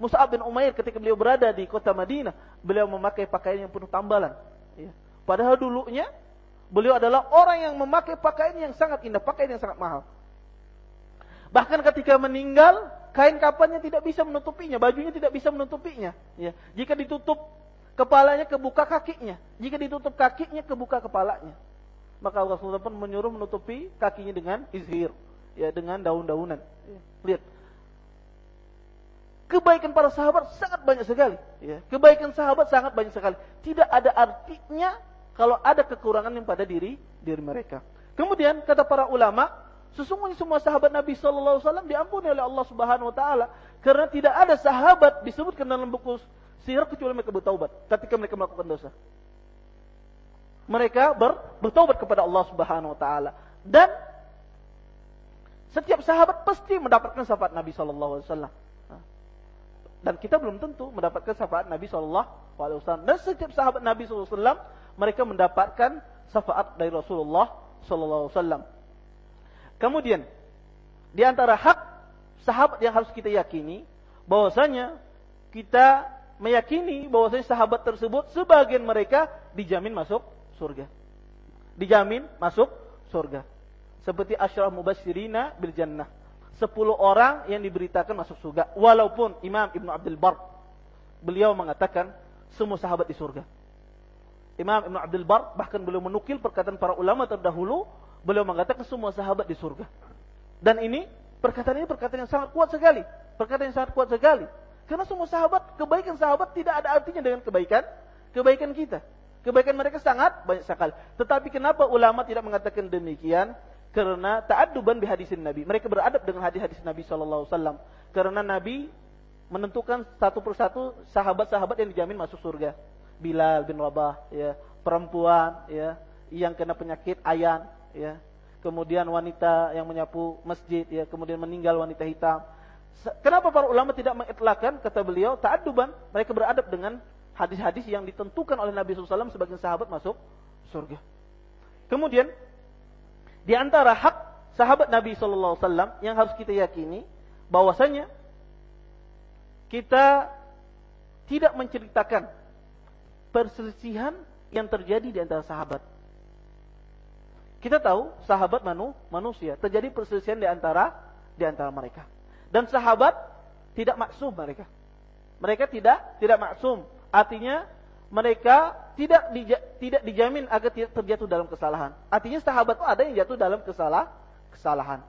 Mus'ab bin Umair ketika beliau berada di kota Madinah, beliau memakai pakaian yang penuh tambalan. Ya. Padahal dulunya Beliau adalah orang yang memakai pakaian yang sangat indah, pakaian yang sangat mahal. Bahkan ketika meninggal, kain kapannya tidak bisa menutupinya, bajunya tidak bisa menutupinya. Ya. Jika ditutup kepalanya, kebuka kakinya. Jika ditutup kakinya, kebuka kepalanya. Maka Rasulullah pun menyuruh menutupi kakinya dengan izhir, ya dengan daun-daunan. Ya. Lihat, kebaikan para sahabat sangat banyak sekali. Ya. Kebaikan sahabat sangat banyak sekali. Tidak ada artinya kalau ada kekurangan yang pada diri diri mereka. Kemudian kata para ulama, sesungguhnya semua sahabat Nabi Shallallahu Alaihi Wasallam diampuni oleh Allah Subhanahu Wa Taala karena tidak ada sahabat disebutkan dalam buku sihir kecuali mereka bertaubat ketika mereka melakukan dosa. Mereka ber, bertaubat kepada Allah Subhanahu Wa Taala dan setiap sahabat pasti mendapatkan syafaat Nabi Shallallahu Alaihi Wasallam. Dan kita belum tentu mendapatkan syafaat Nabi Shallallahu Alaihi Wasallam. Dan setiap sahabat Nabi Wasallam mereka mendapatkan syafaat dari Rasulullah wasallam. Kemudian di antara hak sahabat yang harus kita yakini bahwasanya kita meyakini bahwasanya sahabat tersebut sebagian mereka dijamin masuk surga. Dijamin masuk surga. Seperti asyraf mubasyirina bil jannah. Sepuluh orang yang diberitakan masuk surga. Walaupun Imam Ibn Abdul Bar beliau mengatakan semua sahabat di surga. Imam Ibn Abdul Bar bahkan beliau menukil perkataan para ulama terdahulu, beliau mengatakan semua sahabat di surga. Dan ini perkataan ini perkataan yang sangat kuat sekali, perkataan yang sangat kuat sekali. Karena semua sahabat, kebaikan sahabat tidak ada artinya dengan kebaikan kebaikan kita. Kebaikan mereka sangat banyak sekali. Tetapi kenapa ulama tidak mengatakan demikian? Karena ta'adduban bi hadisin Nabi. Mereka beradab dengan hadis-hadis Nabi sallallahu alaihi. Karena Nabi menentukan satu persatu sahabat-sahabat yang dijamin masuk surga. Bilal bin Rabah ya, perempuan ya yang kena penyakit ayan ya. Kemudian wanita yang menyapu masjid ya, kemudian meninggal wanita hitam. Kenapa para ulama tidak mengitlakan kata beliau ta'adduban? Mereka beradab dengan hadis-hadis yang ditentukan oleh Nabi SAW sebagai sahabat masuk surga. Kemudian di antara hak sahabat Nabi SAW yang harus kita yakini bahwasanya kita tidak menceritakan perselisihan yang terjadi di antara sahabat. Kita tahu sahabat manu, manusia terjadi perselisihan di antara di antara mereka. Dan sahabat tidak maksum mereka. Mereka tidak tidak maksum. Artinya mereka tidak dija, tidak dijamin agar tidak terjatuh dalam kesalahan. Artinya sahabat itu ada yang jatuh dalam kesalah kesalahan.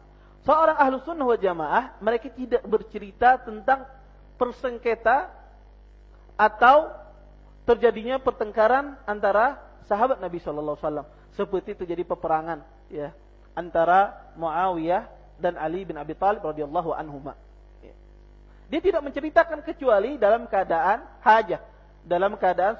Seorang ahlu sunnah wal jamaah mereka tidak bercerita tentang persengketa atau terjadinya pertengkaran antara sahabat Nabi Wasallam seperti terjadi peperangan ya antara Muawiyah dan Ali bin Abi Thalib radhiyallahu anhuma. Ya. Dia tidak menceritakan kecuali dalam keadaan hajah, dalam keadaan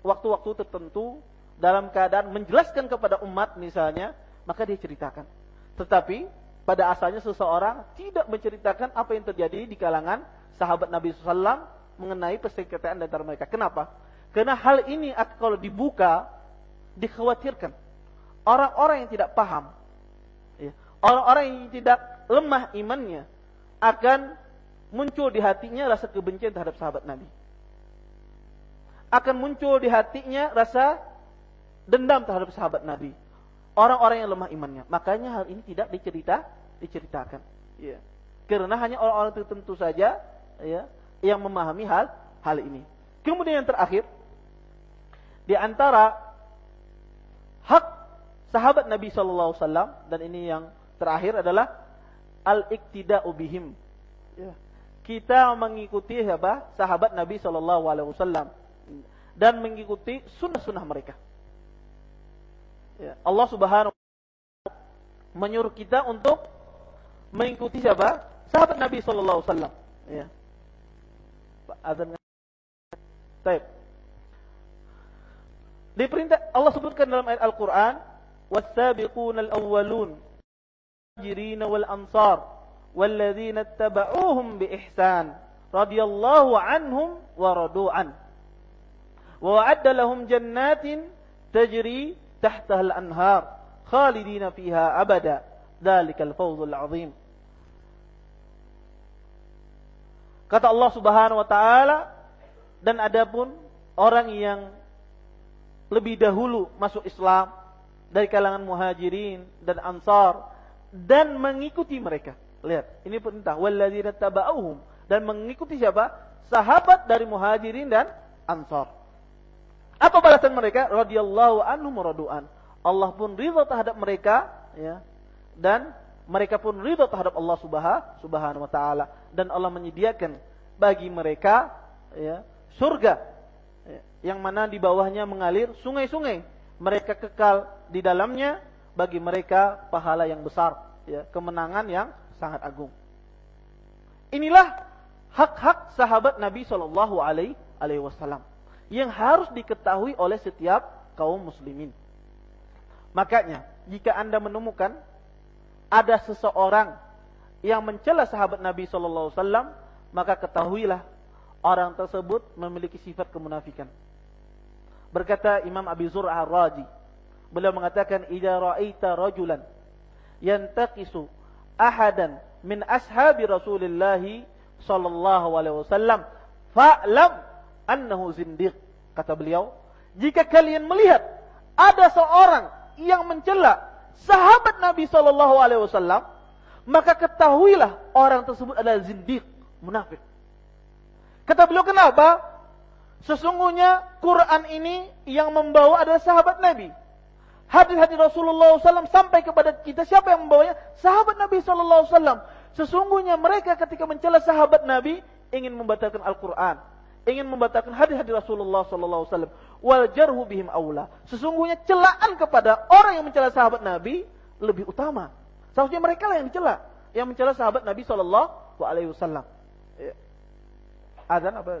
waktu-waktu tertentu, dalam keadaan menjelaskan kepada umat misalnya, maka dia ceritakan. Tetapi pada asalnya seseorang tidak menceritakan apa yang terjadi di kalangan sahabat Nabi SAW mengenai persengketaan antara mereka. Kenapa? Karena hal ini kalau dibuka dikhawatirkan orang-orang yang tidak paham, ya, orang-orang yang tidak lemah imannya akan muncul di hatinya rasa kebencian terhadap sahabat Nabi. Akan muncul di hatinya rasa dendam terhadap sahabat Nabi. Orang-orang yang lemah imannya. Makanya hal ini tidak dicerita, diceritakan. Ya. Karena hanya orang-orang tertentu saja ya, yang memahami hal hal ini. Kemudian yang terakhir, di antara hak sahabat Nabi Shallallahu Alaihi Wasallam dan ini yang terakhir adalah al-iktida'u bihim. Ya. Kita mengikuti siapa? Sahabat Nabi Shallallahu Alaihi Wasallam dan mengikuti sunnah-sunnah mereka. Ya. Allah Subhanahu menyuruh kita untuk mengikuti siapa? Sahabat Nabi Shallallahu Alaihi Wasallam. Ya. Baik. Diperintah Allah sebutkan dalam ayat Al-Qur'an, "Was-sabiqunal awwalun muhajirin wal ansar bi ihsan radhiyallahu anhum wa radu'an." Wa wa'adda lahum jannatin tajri tahtaha al-anhar khalidina fiha abada. Dzalikal fawzul 'adzim. Kata Allah Subhanahu wa taala dan adapun orang yang lebih dahulu masuk Islam dari kalangan muhajirin dan ansar dan mengikuti mereka. Lihat, ini perintah walladzina taba'uhum dan mengikuti siapa? Sahabat dari muhajirin dan ansar. Apa balasan mereka? Radhiyallahu anhum radu'an. Allah pun ridha terhadap mereka ya. Dan mereka pun ridha terhadap Allah Subhanahu wa taala dan Allah menyediakan bagi mereka ya, surga ya, yang mana di bawahnya mengalir sungai-sungai. Mereka kekal di dalamnya bagi mereka pahala yang besar, ya, kemenangan yang sangat agung. Inilah hak-hak sahabat Nabi Shallallahu Alaihi Wasallam yang harus diketahui oleh setiap kaum muslimin. Makanya, jika anda menemukan ada seseorang yang mencela sahabat Nabi Shallallahu Alaihi Wasallam, maka ketahuilah orang tersebut memiliki sifat kemunafikan. Berkata Imam Abi Zur'ah Ar-Raji, beliau mengatakan idza ra'aita rajulan yantaqisu ahadan min ashabi Rasulillah sallallahu alaihi wasallam fa'lam annahu zindiq. Kata beliau, jika kalian melihat ada seorang yang mencela sahabat Nabi sallallahu alaihi wasallam, maka ketahuilah orang tersebut adalah zindiq, munafik. Kata beliau kenapa? Sesungguhnya Quran ini yang membawa adalah sahabat Nabi. Hadis-hadis Rasulullah SAW sampai kepada kita siapa yang membawanya? Sahabat Nabi SAW. Sesungguhnya mereka ketika mencela sahabat Nabi ingin membatalkan Al-Quran, ingin membatalkan hadis-hadis Rasulullah SAW. Wal jarhu bihim aula. Sesungguhnya celaan kepada orang yang mencela sahabat Nabi lebih utama. Seharusnya mereka lah yang dicela, yang mencela sahabat Nabi Shallallahu Alaihi Wasallam. Ya. Azan apa?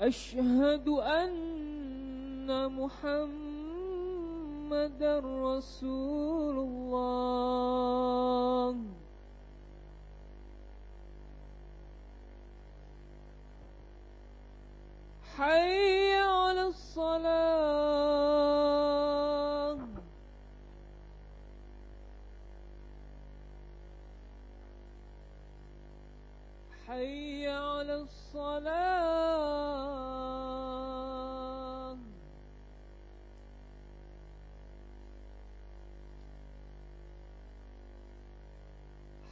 أشهد أن محمد رسول الله. حي على الصلاة. حي على الصلاة.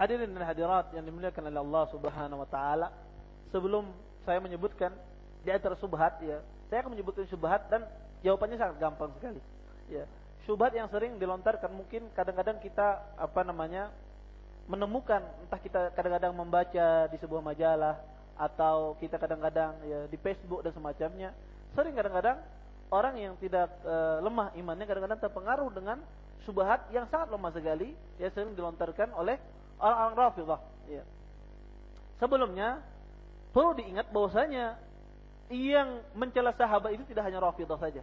Hadirin dan hadirat yang dimuliakan oleh Allah Subhanahu wa taala, sebelum saya menyebutkan di antara subhat ya, saya akan menyebutkan subhat dan jawabannya sangat gampang sekali. Ya. Subhat yang sering dilontarkan mungkin kadang-kadang kita apa namanya menemukan entah kita kadang-kadang membaca di sebuah majalah atau kita kadang-kadang ya di Facebook dan semacamnya, sering kadang-kadang orang yang tidak e, lemah imannya kadang-kadang terpengaruh dengan subhat yang sangat lemah sekali ya sering dilontarkan oleh orang-orang Rafidah. Ya. Sebelumnya perlu diingat bahwasanya yang mencela sahabat itu tidak hanya Rafidah saja.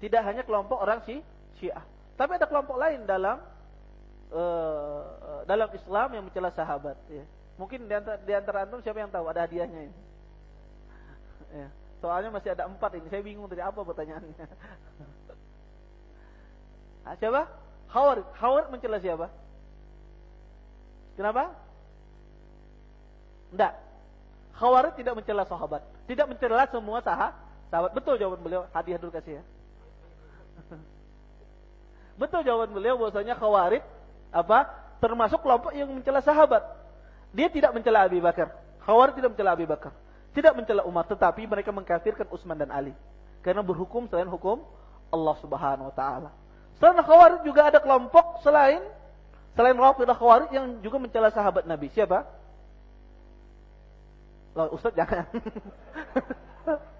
Tidak hanya kelompok orang si Syiah, tapi ada kelompok lain dalam uh, dalam Islam yang mencela sahabat. Ya. Mungkin di antara, di antara antum siapa yang tahu ada hadiahnya ini? Ya. Soalnya masih ada empat ini. Saya bingung tadi apa pertanyaannya. Nah, siapa? Khawarij. Khawarij mencela siapa? Kenapa? Tidak. Khawarij tidak mencela sahabat. Tidak mencela semua sah sahabat. Betul jawaban beliau. Hadiah dulu kasih ya. Betul jawaban beliau bahwasanya Khawarij apa? Termasuk kelompok yang mencela sahabat. Dia tidak mencela Abi Bakar. Khawarij tidak mencela Abi Bakar. Tidak mencela Umar, tetapi mereka mengkafirkan Utsman dan Ali. Karena berhukum selain hukum Allah Subhanahu wa taala. Selain Khawarij juga ada kelompok selain Selain Rafidah Khawarij yang juga mencela sahabat Nabi. Siapa? Loh, Ustaz jangan.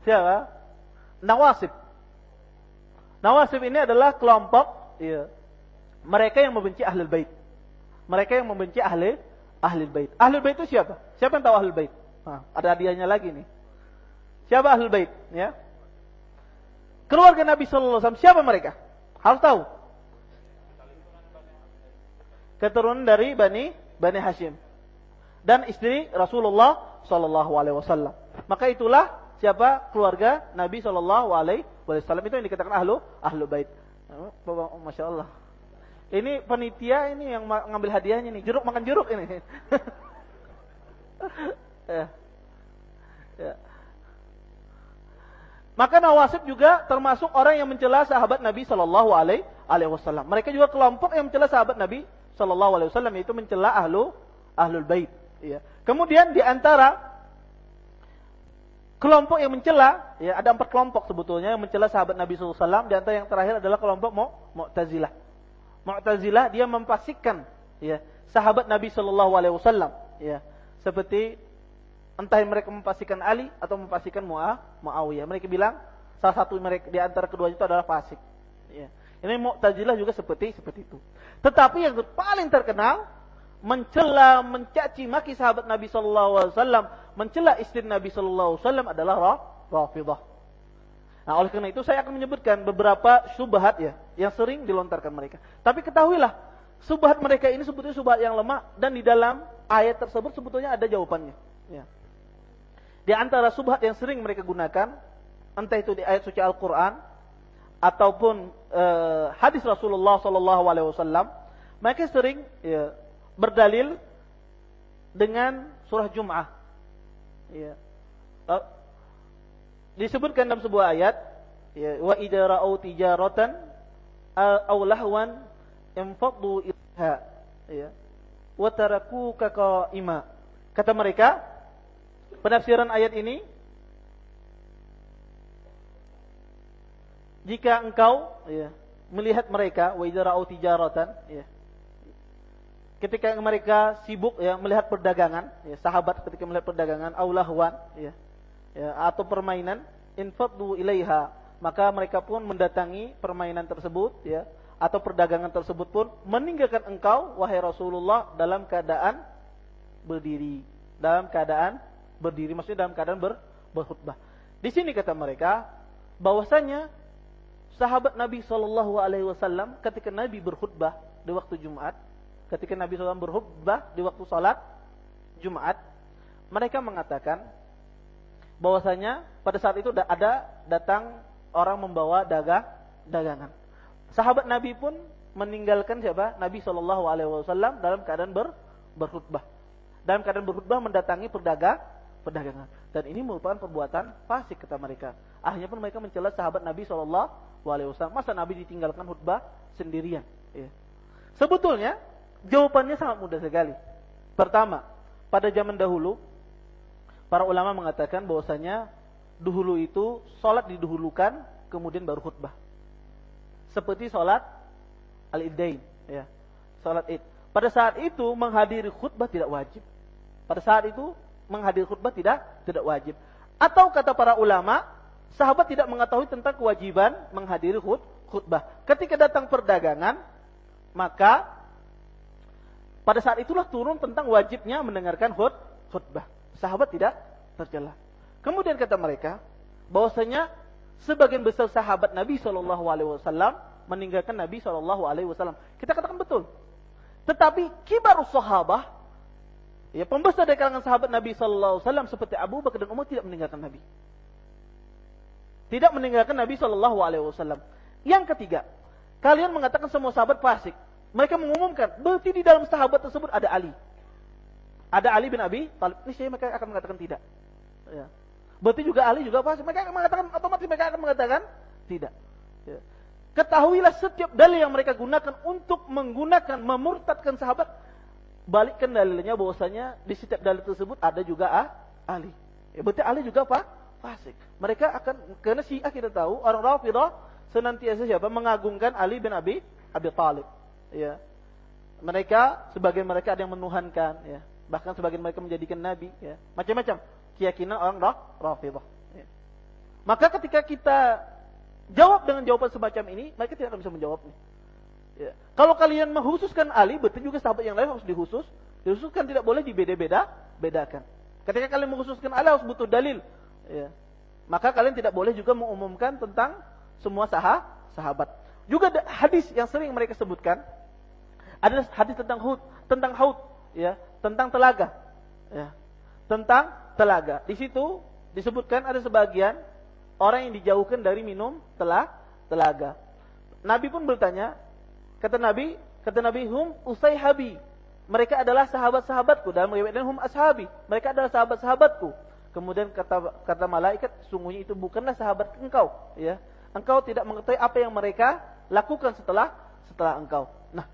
Siapa? Nawasib. Nawasib ini adalah kelompok ya, mereka yang membenci ahlul bait. Mereka yang membenci ahli ahli bait. Ahli bait itu siapa? Siapa yang tahu ahli bait? Nah, ada hadiahnya lagi nih. Siapa ahlul bait? Ya. Keluarga Nabi Sallallahu Alaihi Wasallam siapa mereka? Harus tahu. Keturunan dari bani bani Hashim dan istri Rasulullah Sallallahu Alaihi Wasallam. Maka itulah siapa keluarga Nabi Sallallahu Alaihi Wasallam itu yang dikatakan ahlu ahlu bait. Masya Allah. Ini penitia ini yang ngambil hadiahnya nih. Jeruk makan jeruk ini. ya. Ya. Maka Nawasib juga termasuk orang yang mencela sahabat Nabi Shallallahu Alaihi Wasallam. Mereka juga kelompok yang mencela sahabat Nabi Shallallahu Alaihi Wasallam yaitu mencela ahlu ahlul bait. Ya. Kemudian di antara kelompok yang mencela, ya ada empat kelompok sebetulnya yang mencela sahabat Nabi Shallallahu Alaihi Wasallam. Di antara yang terakhir adalah kelompok Mu'tazilah. Mu'tazilah dia memfasikkan ya sahabat Nabi Shallallahu Alaihi Wasallam. Ya seperti Entah mereka mempastikan Ali atau mempastikan Muawiyah. Mereka bilang salah satu mereka di antara keduanya itu adalah fasik. Ya. Ini Mu'tazilah juga seperti seperti itu. Tetapi yang paling terkenal mencela, mencaci maki sahabat Nabi sallallahu alaihi wasallam, mencela istri Nabi sallallahu alaihi wasallam adalah Rafidah. Nah, oleh karena itu saya akan menyebutkan beberapa syubhat ya yang sering dilontarkan mereka. Tapi ketahuilah, syubhat mereka ini sebetulnya syubhat yang lemah dan di dalam ayat tersebut sebetulnya ada jawabannya. Ya. Di antara subhat yang sering mereka gunakan, entah itu di ayat suci Al-Quran, ataupun e, hadis Rasulullah Wasallam, mereka sering ya, berdalil dengan surah Jum'ah. Ya. Disebutkan dalam sebuah ayat, ya, wa idza ra'au tijaratan aw lahwan infaddu ilaiha ya wa tarakuka qa'ima kata mereka penafsiran ayat ini? Jika engkau ya, melihat mereka wa tijaratan ya, ketika mereka sibuk ya melihat perdagangan ya, sahabat ketika melihat perdagangan aulahwan ya, ya atau permainan infaddu ilaiha maka mereka pun mendatangi permainan tersebut ya atau perdagangan tersebut pun meninggalkan engkau wahai Rasulullah dalam keadaan berdiri dalam keadaan berdiri maksudnya dalam keadaan ber, berkhutbah. Di sini kata mereka, bahwasanya sahabat Nabi Shallallahu Alaihi Wasallam ketika Nabi berkhutbah di waktu Jumat, ketika Nabi SAW berkhutbah di waktu salat Jumat, mereka mengatakan bahwasanya pada saat itu ada datang orang membawa dagang dagangan. Sahabat Nabi pun meninggalkan siapa? Nabi Shallallahu Alaihi Wasallam dalam keadaan ber, berkhutbah. Dalam keadaan berkhutbah mendatangi perdagang perdagangan. Dan ini merupakan perbuatan fasik kata mereka. Akhirnya pun mereka mencela sahabat Nabi Wasallam. Masa Nabi ditinggalkan khutbah sendirian? Ya. Sebetulnya jawabannya sangat mudah sekali. Pertama, pada zaman dahulu para ulama mengatakan bahwasanya dahulu itu sholat didahulukan kemudian baru khutbah. Seperti sholat al-idain, ya. Sholat id. Pada saat itu menghadiri khutbah tidak wajib. Pada saat itu menghadiri khutbah tidak tidak wajib. Atau kata para ulama, sahabat tidak mengetahui tentang kewajiban menghadiri khut, khutbah. Ketika datang perdagangan, maka pada saat itulah turun tentang wajibnya mendengarkan khut, khutbah. Sahabat tidak tercela. Kemudian kata mereka, bahwasanya sebagian besar sahabat Nabi Shallallahu Alaihi Wasallam meninggalkan Nabi Shallallahu Alaihi Wasallam. Kita katakan betul. Tetapi kibar sahabah Ya, pembesar dari kalangan sahabat Nabi wasallam seperti Abu Bakar dan Umar tidak meninggalkan Nabi. Tidak meninggalkan Nabi wasallam. Yang ketiga, kalian mengatakan semua sahabat fasik. Mereka mengumumkan, berarti di dalam sahabat tersebut ada Ali. Ada Ali bin Abi Talib. Ini saya mereka akan mengatakan tidak. Ya. Berarti juga Ali juga fasik. Mereka akan mengatakan otomatis mereka akan mengatakan tidak. Ya. Ketahuilah setiap dalil yang mereka gunakan untuk menggunakan memurtadkan sahabat balikkan dalilnya bahwasanya di setiap dalil tersebut ada juga ah, ahli. Ya, berarti ahli juga apa? Fasik. Mereka akan karena Syiah kita tahu orang Rafidah senantiasa siapa mengagungkan Ali bin Abi Abi Talib. Ya. Mereka sebagian mereka ada yang menuhankan ya. Bahkan sebagian mereka menjadikan nabi ya. Macam-macam keyakinan orang Rafidah. Ya. Maka ketika kita jawab dengan jawaban semacam ini, mereka tidak akan bisa menjawabnya. Ya. Kalau kalian menghususkan Ali, betul juga sahabat yang lain harus dihusus. Dihususkan tidak boleh dibeda-beda, bedakan. Ketika kalian menghususkan Ali harus butuh dalil. Ya. Maka kalian tidak boleh juga mengumumkan tentang semua sah sahabat. Juga hadis yang sering mereka sebutkan adalah hadis tentang hud, tentang haud, ya, tentang telaga, ya, tentang telaga. Di situ disebutkan ada sebagian orang yang dijauhkan dari minum telah telaga. Nabi pun bertanya, Kata Nabi, kata Nabi, hum usaihabi. Mereka adalah sahabat-sahabatku. Dalam riwayat hum ashabi. Mereka adalah sahabat-sahabatku. Kemudian kata kata malaikat, sungguhnya itu bukanlah sahabat engkau, ya. Engkau tidak mengetahui apa yang mereka lakukan setelah setelah engkau. Nah,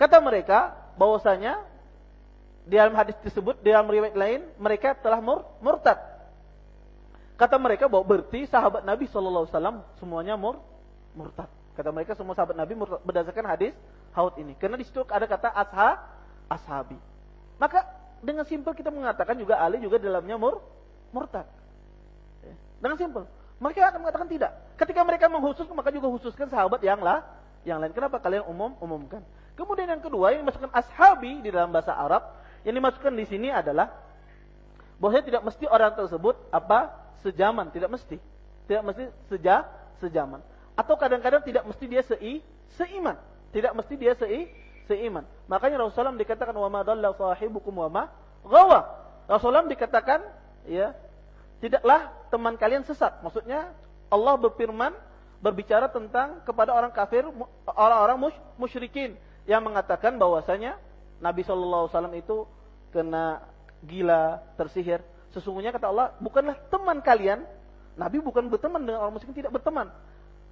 kata mereka bahwasanya di dalam hadis tersebut, di dalam riwayat lain, mereka telah mur, murtad. Kata mereka bahwa berarti sahabat Nabi Wasallam semuanya mur, murtad. Kata mereka semua sahabat Nabi berdasarkan hadis haud ini. Karena di situ ada kata asha, ashabi. Maka dengan simpel kita mengatakan juga Ali juga dalamnya mur, murtad. Ya. Dengan simpel. Mereka akan mengatakan tidak. Ketika mereka menghusus maka juga khususkan sahabat yang lah, yang lain. Kenapa kalian umum umumkan? Kemudian yang kedua yang dimasukkan ashabi di dalam bahasa Arab, yang dimasukkan di sini adalah bahwa tidak mesti orang tersebut apa sejaman, tidak mesti. Tidak mesti seja sejaman. Atau kadang-kadang tidak mesti dia sei, seiman. Tidak mesti dia sei, seiman. Makanya Rasulullah SAW dikatakan wa ma dalla sahibukum wa ma. Rasulullah SAW dikatakan ya, tidaklah teman kalian sesat. Maksudnya Allah berfirman berbicara tentang kepada orang kafir, orang-orang musyrikin yang mengatakan bahwasanya Nabi Shallallahu Alaihi itu kena gila, tersihir. Sesungguhnya kata Allah, bukanlah teman kalian. Nabi bukan berteman dengan orang musyrikin, tidak berteman.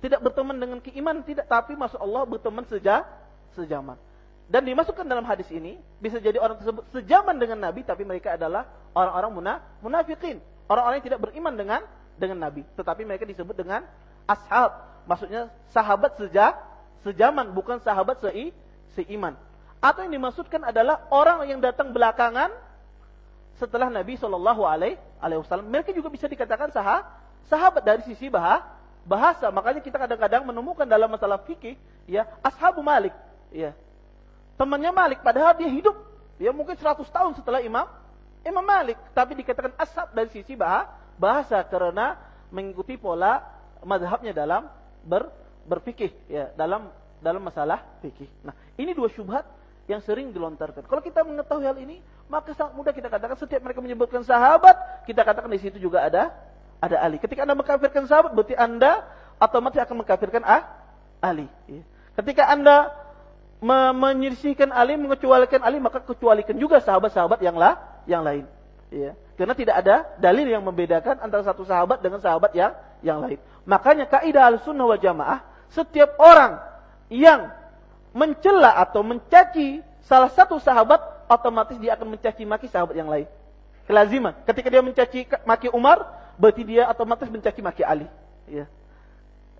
Tidak berteman dengan keimanan, tidak. Tapi masuk Allah berteman seja, sejaman. Dan dimasukkan dalam hadis ini, bisa jadi orang tersebut sejaman dengan Nabi, tapi mereka adalah orang-orang muna, munafikin. Orang-orang yang tidak beriman dengan dengan Nabi. Tetapi mereka disebut dengan ashab. Maksudnya sahabat seja, sejaman, bukan sahabat sei, seiman. Atau yang dimaksudkan adalah orang yang datang belakangan setelah Nabi Shallallahu Alaihi Wasallam. Mereka juga bisa dikatakan sah, sahabat dari sisi bahasa bahasa. Makanya kita kadang-kadang menemukan dalam masalah fikih, ya, ashabu Malik, ya. Temannya Malik, padahal dia hidup, ya mungkin 100 tahun setelah Imam Imam Malik, tapi dikatakan ashab dari sisi bahasa, karena mengikuti pola mazhabnya dalam ber, berfikih ya, dalam dalam masalah fikih. Nah, ini dua syubhat yang sering dilontarkan. Kalau kita mengetahui hal ini, maka sangat mudah kita katakan setiap mereka menyebutkan sahabat, kita katakan di situ juga ada ada Ali. Ketika Anda mengkafirkan sahabat, berarti Anda otomatis akan mengkafirkan ah, Ali. Ya. Ketika Anda me Ali, mengecualikan Ali, maka kecualikan juga sahabat-sahabat yang lah, yang lain. Ya. Karena tidak ada dalil yang membedakan antara satu sahabat dengan sahabat yang yang lain. Makanya kaidah al-sunnah wal jamaah, setiap orang yang mencela atau mencaci salah satu sahabat, otomatis dia akan mencaci maki sahabat yang lain. Kelaziman. Ketika dia mencaci maki Umar, berarti dia otomatis mencaci maki Ali. Ya.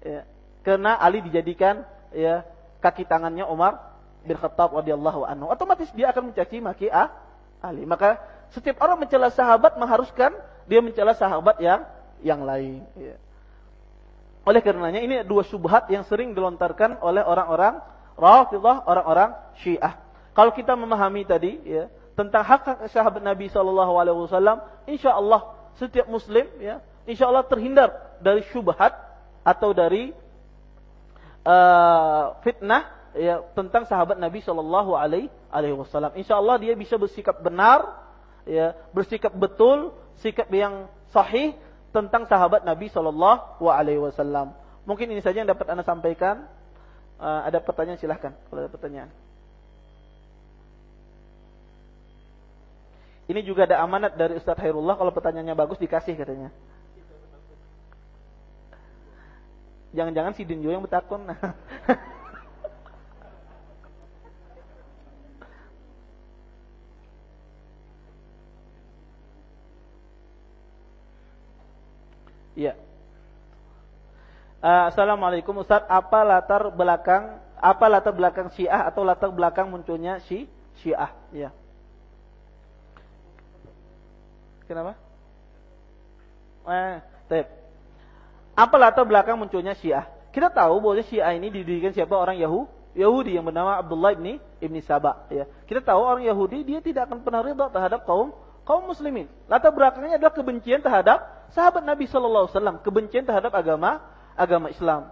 Ya. Karena Ali dijadikan ya kaki tangannya Umar bin Khattab radhiyallahu anhu. Otomatis dia akan mencaci maki ah, Ali. Maka setiap orang mencela sahabat mengharuskan dia mencela sahabat yang yang lain. Ya. Oleh karenanya ini dua subhat yang sering dilontarkan oleh orang-orang Rafidhah, orang-orang Syiah. Kalau kita memahami tadi ya tentang hak hak sahabat Nabi Shallallahu Alaihi Wasallam, insya Allah setiap Muslim ya, insya Allah terhindar dari syubhat atau dari uh, fitnah ya tentang sahabat Nabi Shallallahu Alaihi Wasallam. Insya Allah dia bisa bersikap benar ya, bersikap betul, sikap yang sahih tentang sahabat Nabi Shallallahu Alaihi Wasallam. Mungkin ini saja yang dapat anda sampaikan. Uh, ada pertanyaan silahkan kalau ada pertanyaan. Ini juga ada amanat dari Ustadz Hairullah kalau pertanyaannya bagus dikasih katanya. Jangan-jangan si Dinjo yang betakon. Iya. Uh, Assalamualaikum Ustaz, apa latar belakang apa latar belakang Syiah atau latar belakang munculnya Syi Syiah? Ya. Kenapa? Eh. Apa latar belakang munculnya Syiah? Kita tahu bahwa Syiah ini didirikan siapa orang Yahudi, Yahudi yang bernama Abdullah ibni ibni Sabah. Ya. Kita tahu orang Yahudi dia tidak akan pernah ridha terhadap kaum kaum muslimin. Latar belakangnya adalah kebencian terhadap sahabat Nabi Shallallahu Alaihi Wasallam, kebencian terhadap agama agama Islam.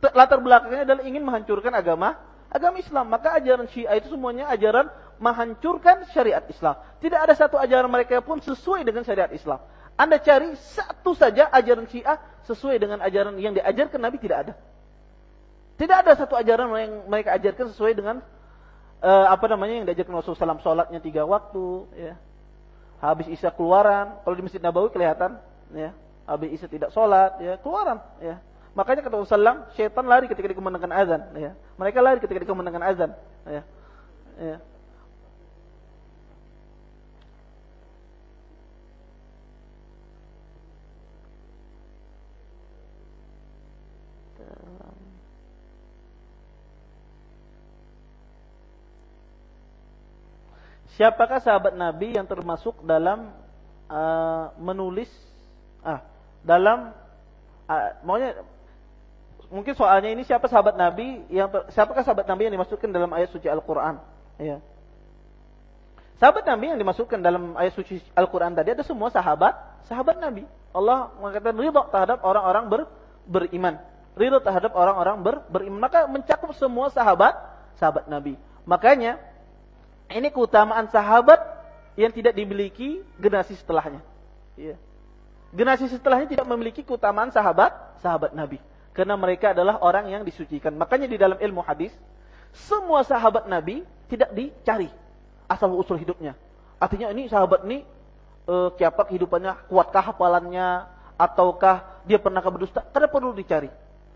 Latar belakangnya adalah ingin menghancurkan agama agama Islam. Maka ajaran Syiah itu semuanya ajaran menghancurkan syariat Islam. Tidak ada satu ajaran mereka pun sesuai dengan syariat Islam. Anda cari satu saja ajaran Syiah sesuai dengan ajaran yang diajarkan Nabi tidak ada. Tidak ada satu ajaran yang mereka ajarkan sesuai dengan uh, apa namanya yang diajarkan Rasulullah SAW. Sholatnya tiga waktu, ya habis isya keluaran, kalau di Masjid Nabawi kelihatan, ya, habis isya tidak sholat, ya, keluaran, ya. Makanya kata Rasulullah, syaitan lari ketika dikumandangkan azan, ya. Mereka lari ketika dikumandangkan azan, ya. Ya. Siapakah sahabat Nabi yang termasuk dalam uh, menulis ah dalam uh, maunya mungkin soalnya ini siapa sahabat Nabi yang siapakah sahabat Nabi yang dimasukkan dalam ayat suci Al-Qur'an? Ya. Sahabat Nabi yang dimasukkan dalam ayat suci Al-Qur'an tadi ada semua sahabat, sahabat Nabi. Allah mengatakan ridha terhadap orang-orang ber, beriman. Ridha terhadap orang-orang ber, beriman. Maka mencakup semua sahabat, sahabat Nabi. Makanya ini keutamaan sahabat yang tidak dimiliki generasi setelahnya. Ya. Generasi setelahnya tidak memiliki keutamaan sahabat, sahabat Nabi. Karena mereka adalah orang yang disucikan. Makanya di dalam ilmu hadis, semua sahabat Nabi tidak dicari asal usul hidupnya. Artinya ini sahabat ini e, kiapat kehidupannya, kuatkah hafalannya, ataukah dia pernah berdusta? Tidak perlu dicari.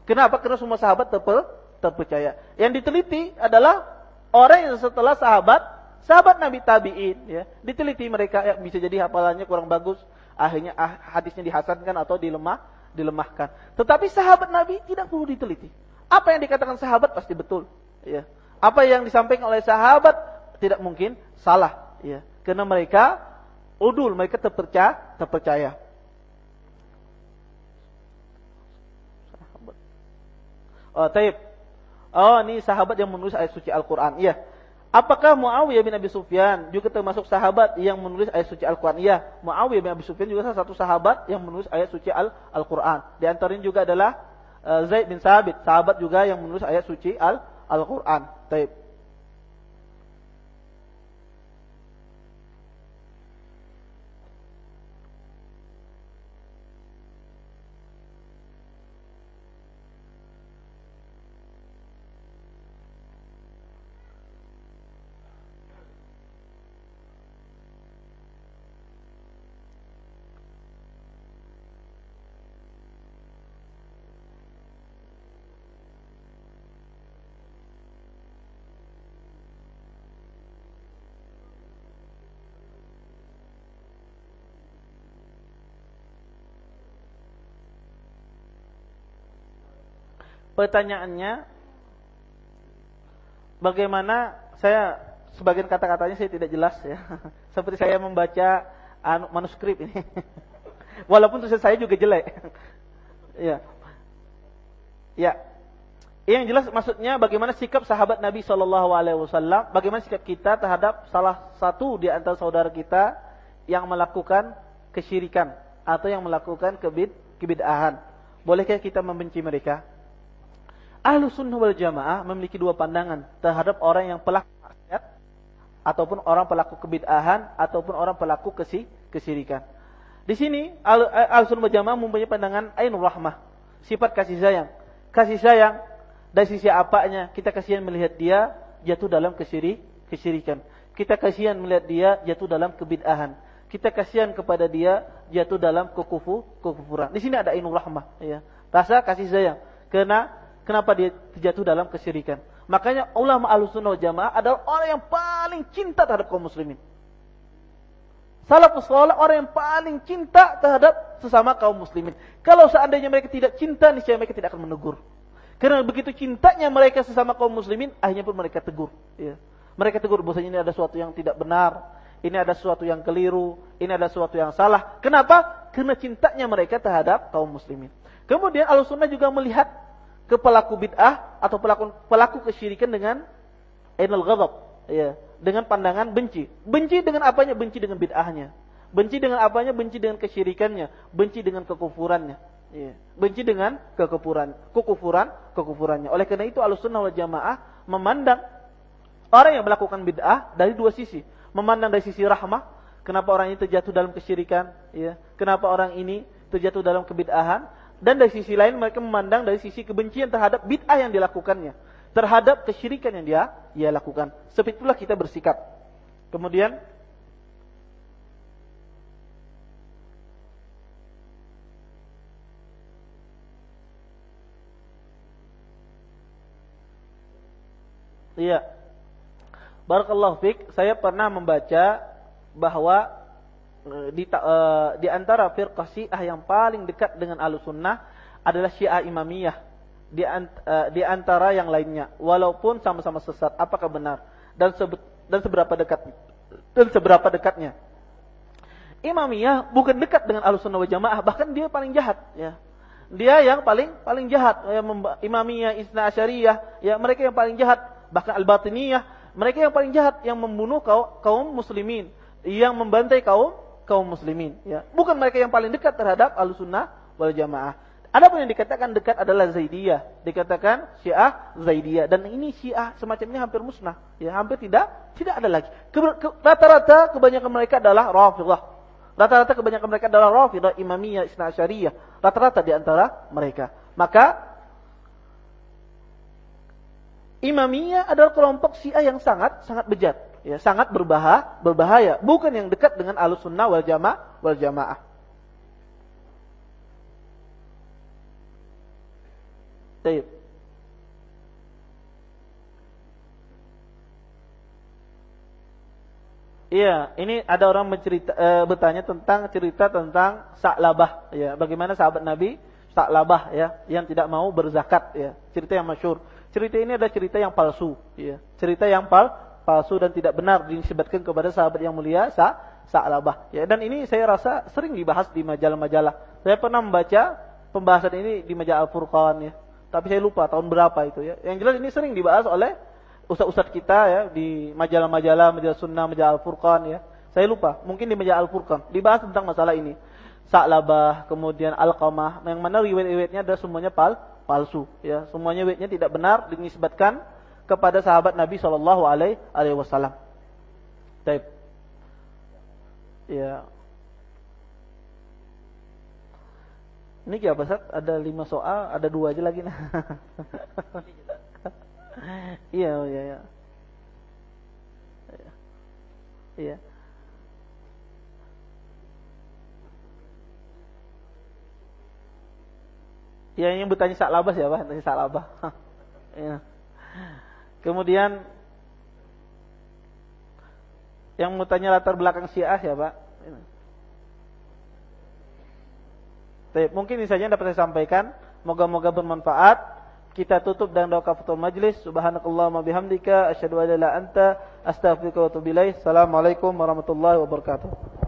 Kenapa? Karena semua sahabat terper, terpercaya. Yang diteliti adalah orang yang setelah sahabat Sahabat Nabi tabi'in ya, diteliti mereka ya, bisa jadi hafalannya kurang bagus, akhirnya ah, hadisnya dihasankan atau dilemah, dilemahkan. Tetapi sahabat Nabi tidak perlu diteliti. Apa yang dikatakan sahabat pasti betul, ya. Apa yang disampaikan oleh sahabat tidak mungkin salah, ya. Karena mereka udul, mereka terpercaya, terpercaya. Oh, taib. Oh, ini sahabat yang menulis ayat suci Al-Quran. Iya. Apakah Muawiyah bin Abi Sufyan juga termasuk sahabat yang menulis ayat suci Al-Quran? Iya, Muawiyah bin Abi Sufyan juga salah satu sahabat yang menulis ayat suci Al-Quran. Di antaranya juga adalah uh, Zaid bin Sabit, sahabat juga yang menulis ayat suci Al-Quran. Taib. Pertanyaannya, bagaimana saya sebagian kata-katanya saya tidak jelas ya. Seperti saya membaca anu, manuskrip ini. Walaupun tulisan saya juga jelek. ya. Ya. Yang jelas maksudnya bagaimana sikap sahabat Nabi Shallallahu Alaihi Wasallam, bagaimana sikap kita terhadap salah satu di antara saudara kita yang melakukan kesyirikan atau yang melakukan kebid kebid'ahan. Bolehkah kita membenci mereka? Ahlu sunnah wal jamaah memiliki dua pandangan terhadap orang yang pelaku maksiat ataupun orang pelaku kebid'ahan ataupun orang pelaku kesi, kesirikan. Di sini ahlu, ahlu sunnah wal jamaah mempunyai pandangan ainul rahmah, sifat kasih sayang. Kasih sayang dari sisi apanya kita kasihan melihat dia jatuh dalam kesiri, kesirikan. Kita kasihan melihat dia jatuh dalam kebid'ahan. Kita kasihan kepada dia jatuh dalam kekufu, kekufuran. Di sini ada ainul rahmah, ya. Rasa kasih sayang. Karena Kenapa dia terjatuh dalam kesyirikan? Makanya ulama al-sunnah jamaah adalah orang yang paling cinta terhadap kaum muslimin. Salafus salih orang yang paling cinta terhadap sesama kaum muslimin. Kalau seandainya mereka tidak cinta, niscaya mereka tidak akan menegur. Karena begitu cintanya mereka sesama kaum muslimin, akhirnya pun mereka tegur. Ya. Mereka tegur bahwasanya ini ada sesuatu yang tidak benar, ini ada sesuatu yang keliru, ini ada sesuatu yang salah. Kenapa? Karena cintanya mereka terhadap kaum muslimin. Kemudian al-sunnah juga melihat ke pelaku bid'ah atau pelaku pelaku kesyirikan dengan ainul ghadab. Ya dengan pandangan benci. Benci dengan apanya? Benci dengan bid'ahnya. Benci dengan apanya? Benci dengan kesyirikannya. Benci dengan kekufurannya. Ya benci dengan kekufuran kekufuran kekufurannya. Oleh karena itu alusunnah wal jamaah memandang orang yang melakukan bid'ah dari dua sisi. Memandang dari sisi rahmah kenapa orang ini terjatuh dalam kesyirikan ya kenapa orang ini terjatuh dalam kebid'ahan dan dari sisi lain mereka memandang dari sisi kebencian terhadap bid'ah yang dilakukannya. Terhadap kesyirikan yang dia, dia lakukan. Seperti itulah kita bersikap. Kemudian Iya. Barakallahu fiq, saya pernah membaca bahwa di, uh, di antara firqah Syiah yang paling dekat dengan Ahlussunnah adalah Syiah Imamiyah. Di, ant, uh, di antara yang lainnya. Walaupun sama-sama sesat apakah benar? Dan sebe, dan seberapa dekat dan seberapa dekatnya? Imamiyah bukan dekat dengan Ahlussunnah wal Jamaah bahkan dia paling jahat ya. Dia yang paling paling jahat ya, Imamiyah Isna Asyariyah ya mereka yang paling jahat. Bahkan Al-Batiniyah mereka yang paling jahat yang membunuh kaum, kaum muslimin yang membantai kaum kaum muslimin. Ya. Bukan mereka yang paling dekat terhadap al-sunnah wal jamaah. Ada pun yang dikatakan dekat adalah Zaidiyah. Dikatakan Syiah Zaidiyah. Dan ini Syiah semacam ini hampir musnah. Ya, hampir tidak tidak ada lagi. Rata-rata ke, kebanyakan mereka adalah Rafidah. Rata-rata kebanyakan mereka adalah Rafidah, Imamiyah, Isna Syariah. Rata-rata di antara mereka. Maka Imamiyah adalah kelompok Syiah yang sangat sangat bejat ya sangat berbahaya, berbahaya, bukan yang dekat dengan alus sunnah wal jamaah wal jamaah. Taib. Iya, ini ada orang mencerita, e, bertanya tentang cerita tentang Sa'labah, ya. Bagaimana sahabat Nabi Sa'labah ya, yang tidak mau berzakat ya. Cerita yang masyur. Cerita ini adalah cerita yang palsu, ya. Cerita yang pal palsu dan tidak benar disebutkan kepada sahabat yang mulia Sa Sa'labah. Ya, dan ini saya rasa sering dibahas di majalah-majalah. Saya pernah membaca pembahasan ini di majalah Al-Furqan ya. Tapi saya lupa tahun berapa itu ya. Yang jelas ini sering dibahas oleh ustaz-ustaz kita ya di majalah-majalah, majalah sunnah, majalah Al-Furqan ya. Saya lupa, mungkin di majalah Al-Furqan dibahas tentang masalah ini. Sa'labah, kemudian Al-Qamah, yang mana riwayat-riwayatnya ada semuanya pal palsu ya. Semuanya riwayatnya tidak benar dinisbatkan kepada sahabat Nabi sallallahu alaihi wasallam. Baik. Ya. Ini apa Ustaz? Ada lima soal, ada dua aja lagi nah. iya, iya, iya. Iya. Ya yang bertanya saklabah siapa? Tanya saklabah. ya. Kemudian yang mau tanya latar belakang Syiah ya Pak. Baik, mungkin ini saja yang dapat saya sampaikan. Moga-moga bermanfaat. Kita tutup dengan doa kafatul majlis. Subhanakallahumma bihamdika asyhadu an la anta astaghfiruka wa. Assalamualaikum warahmatullahi wabarakatuh.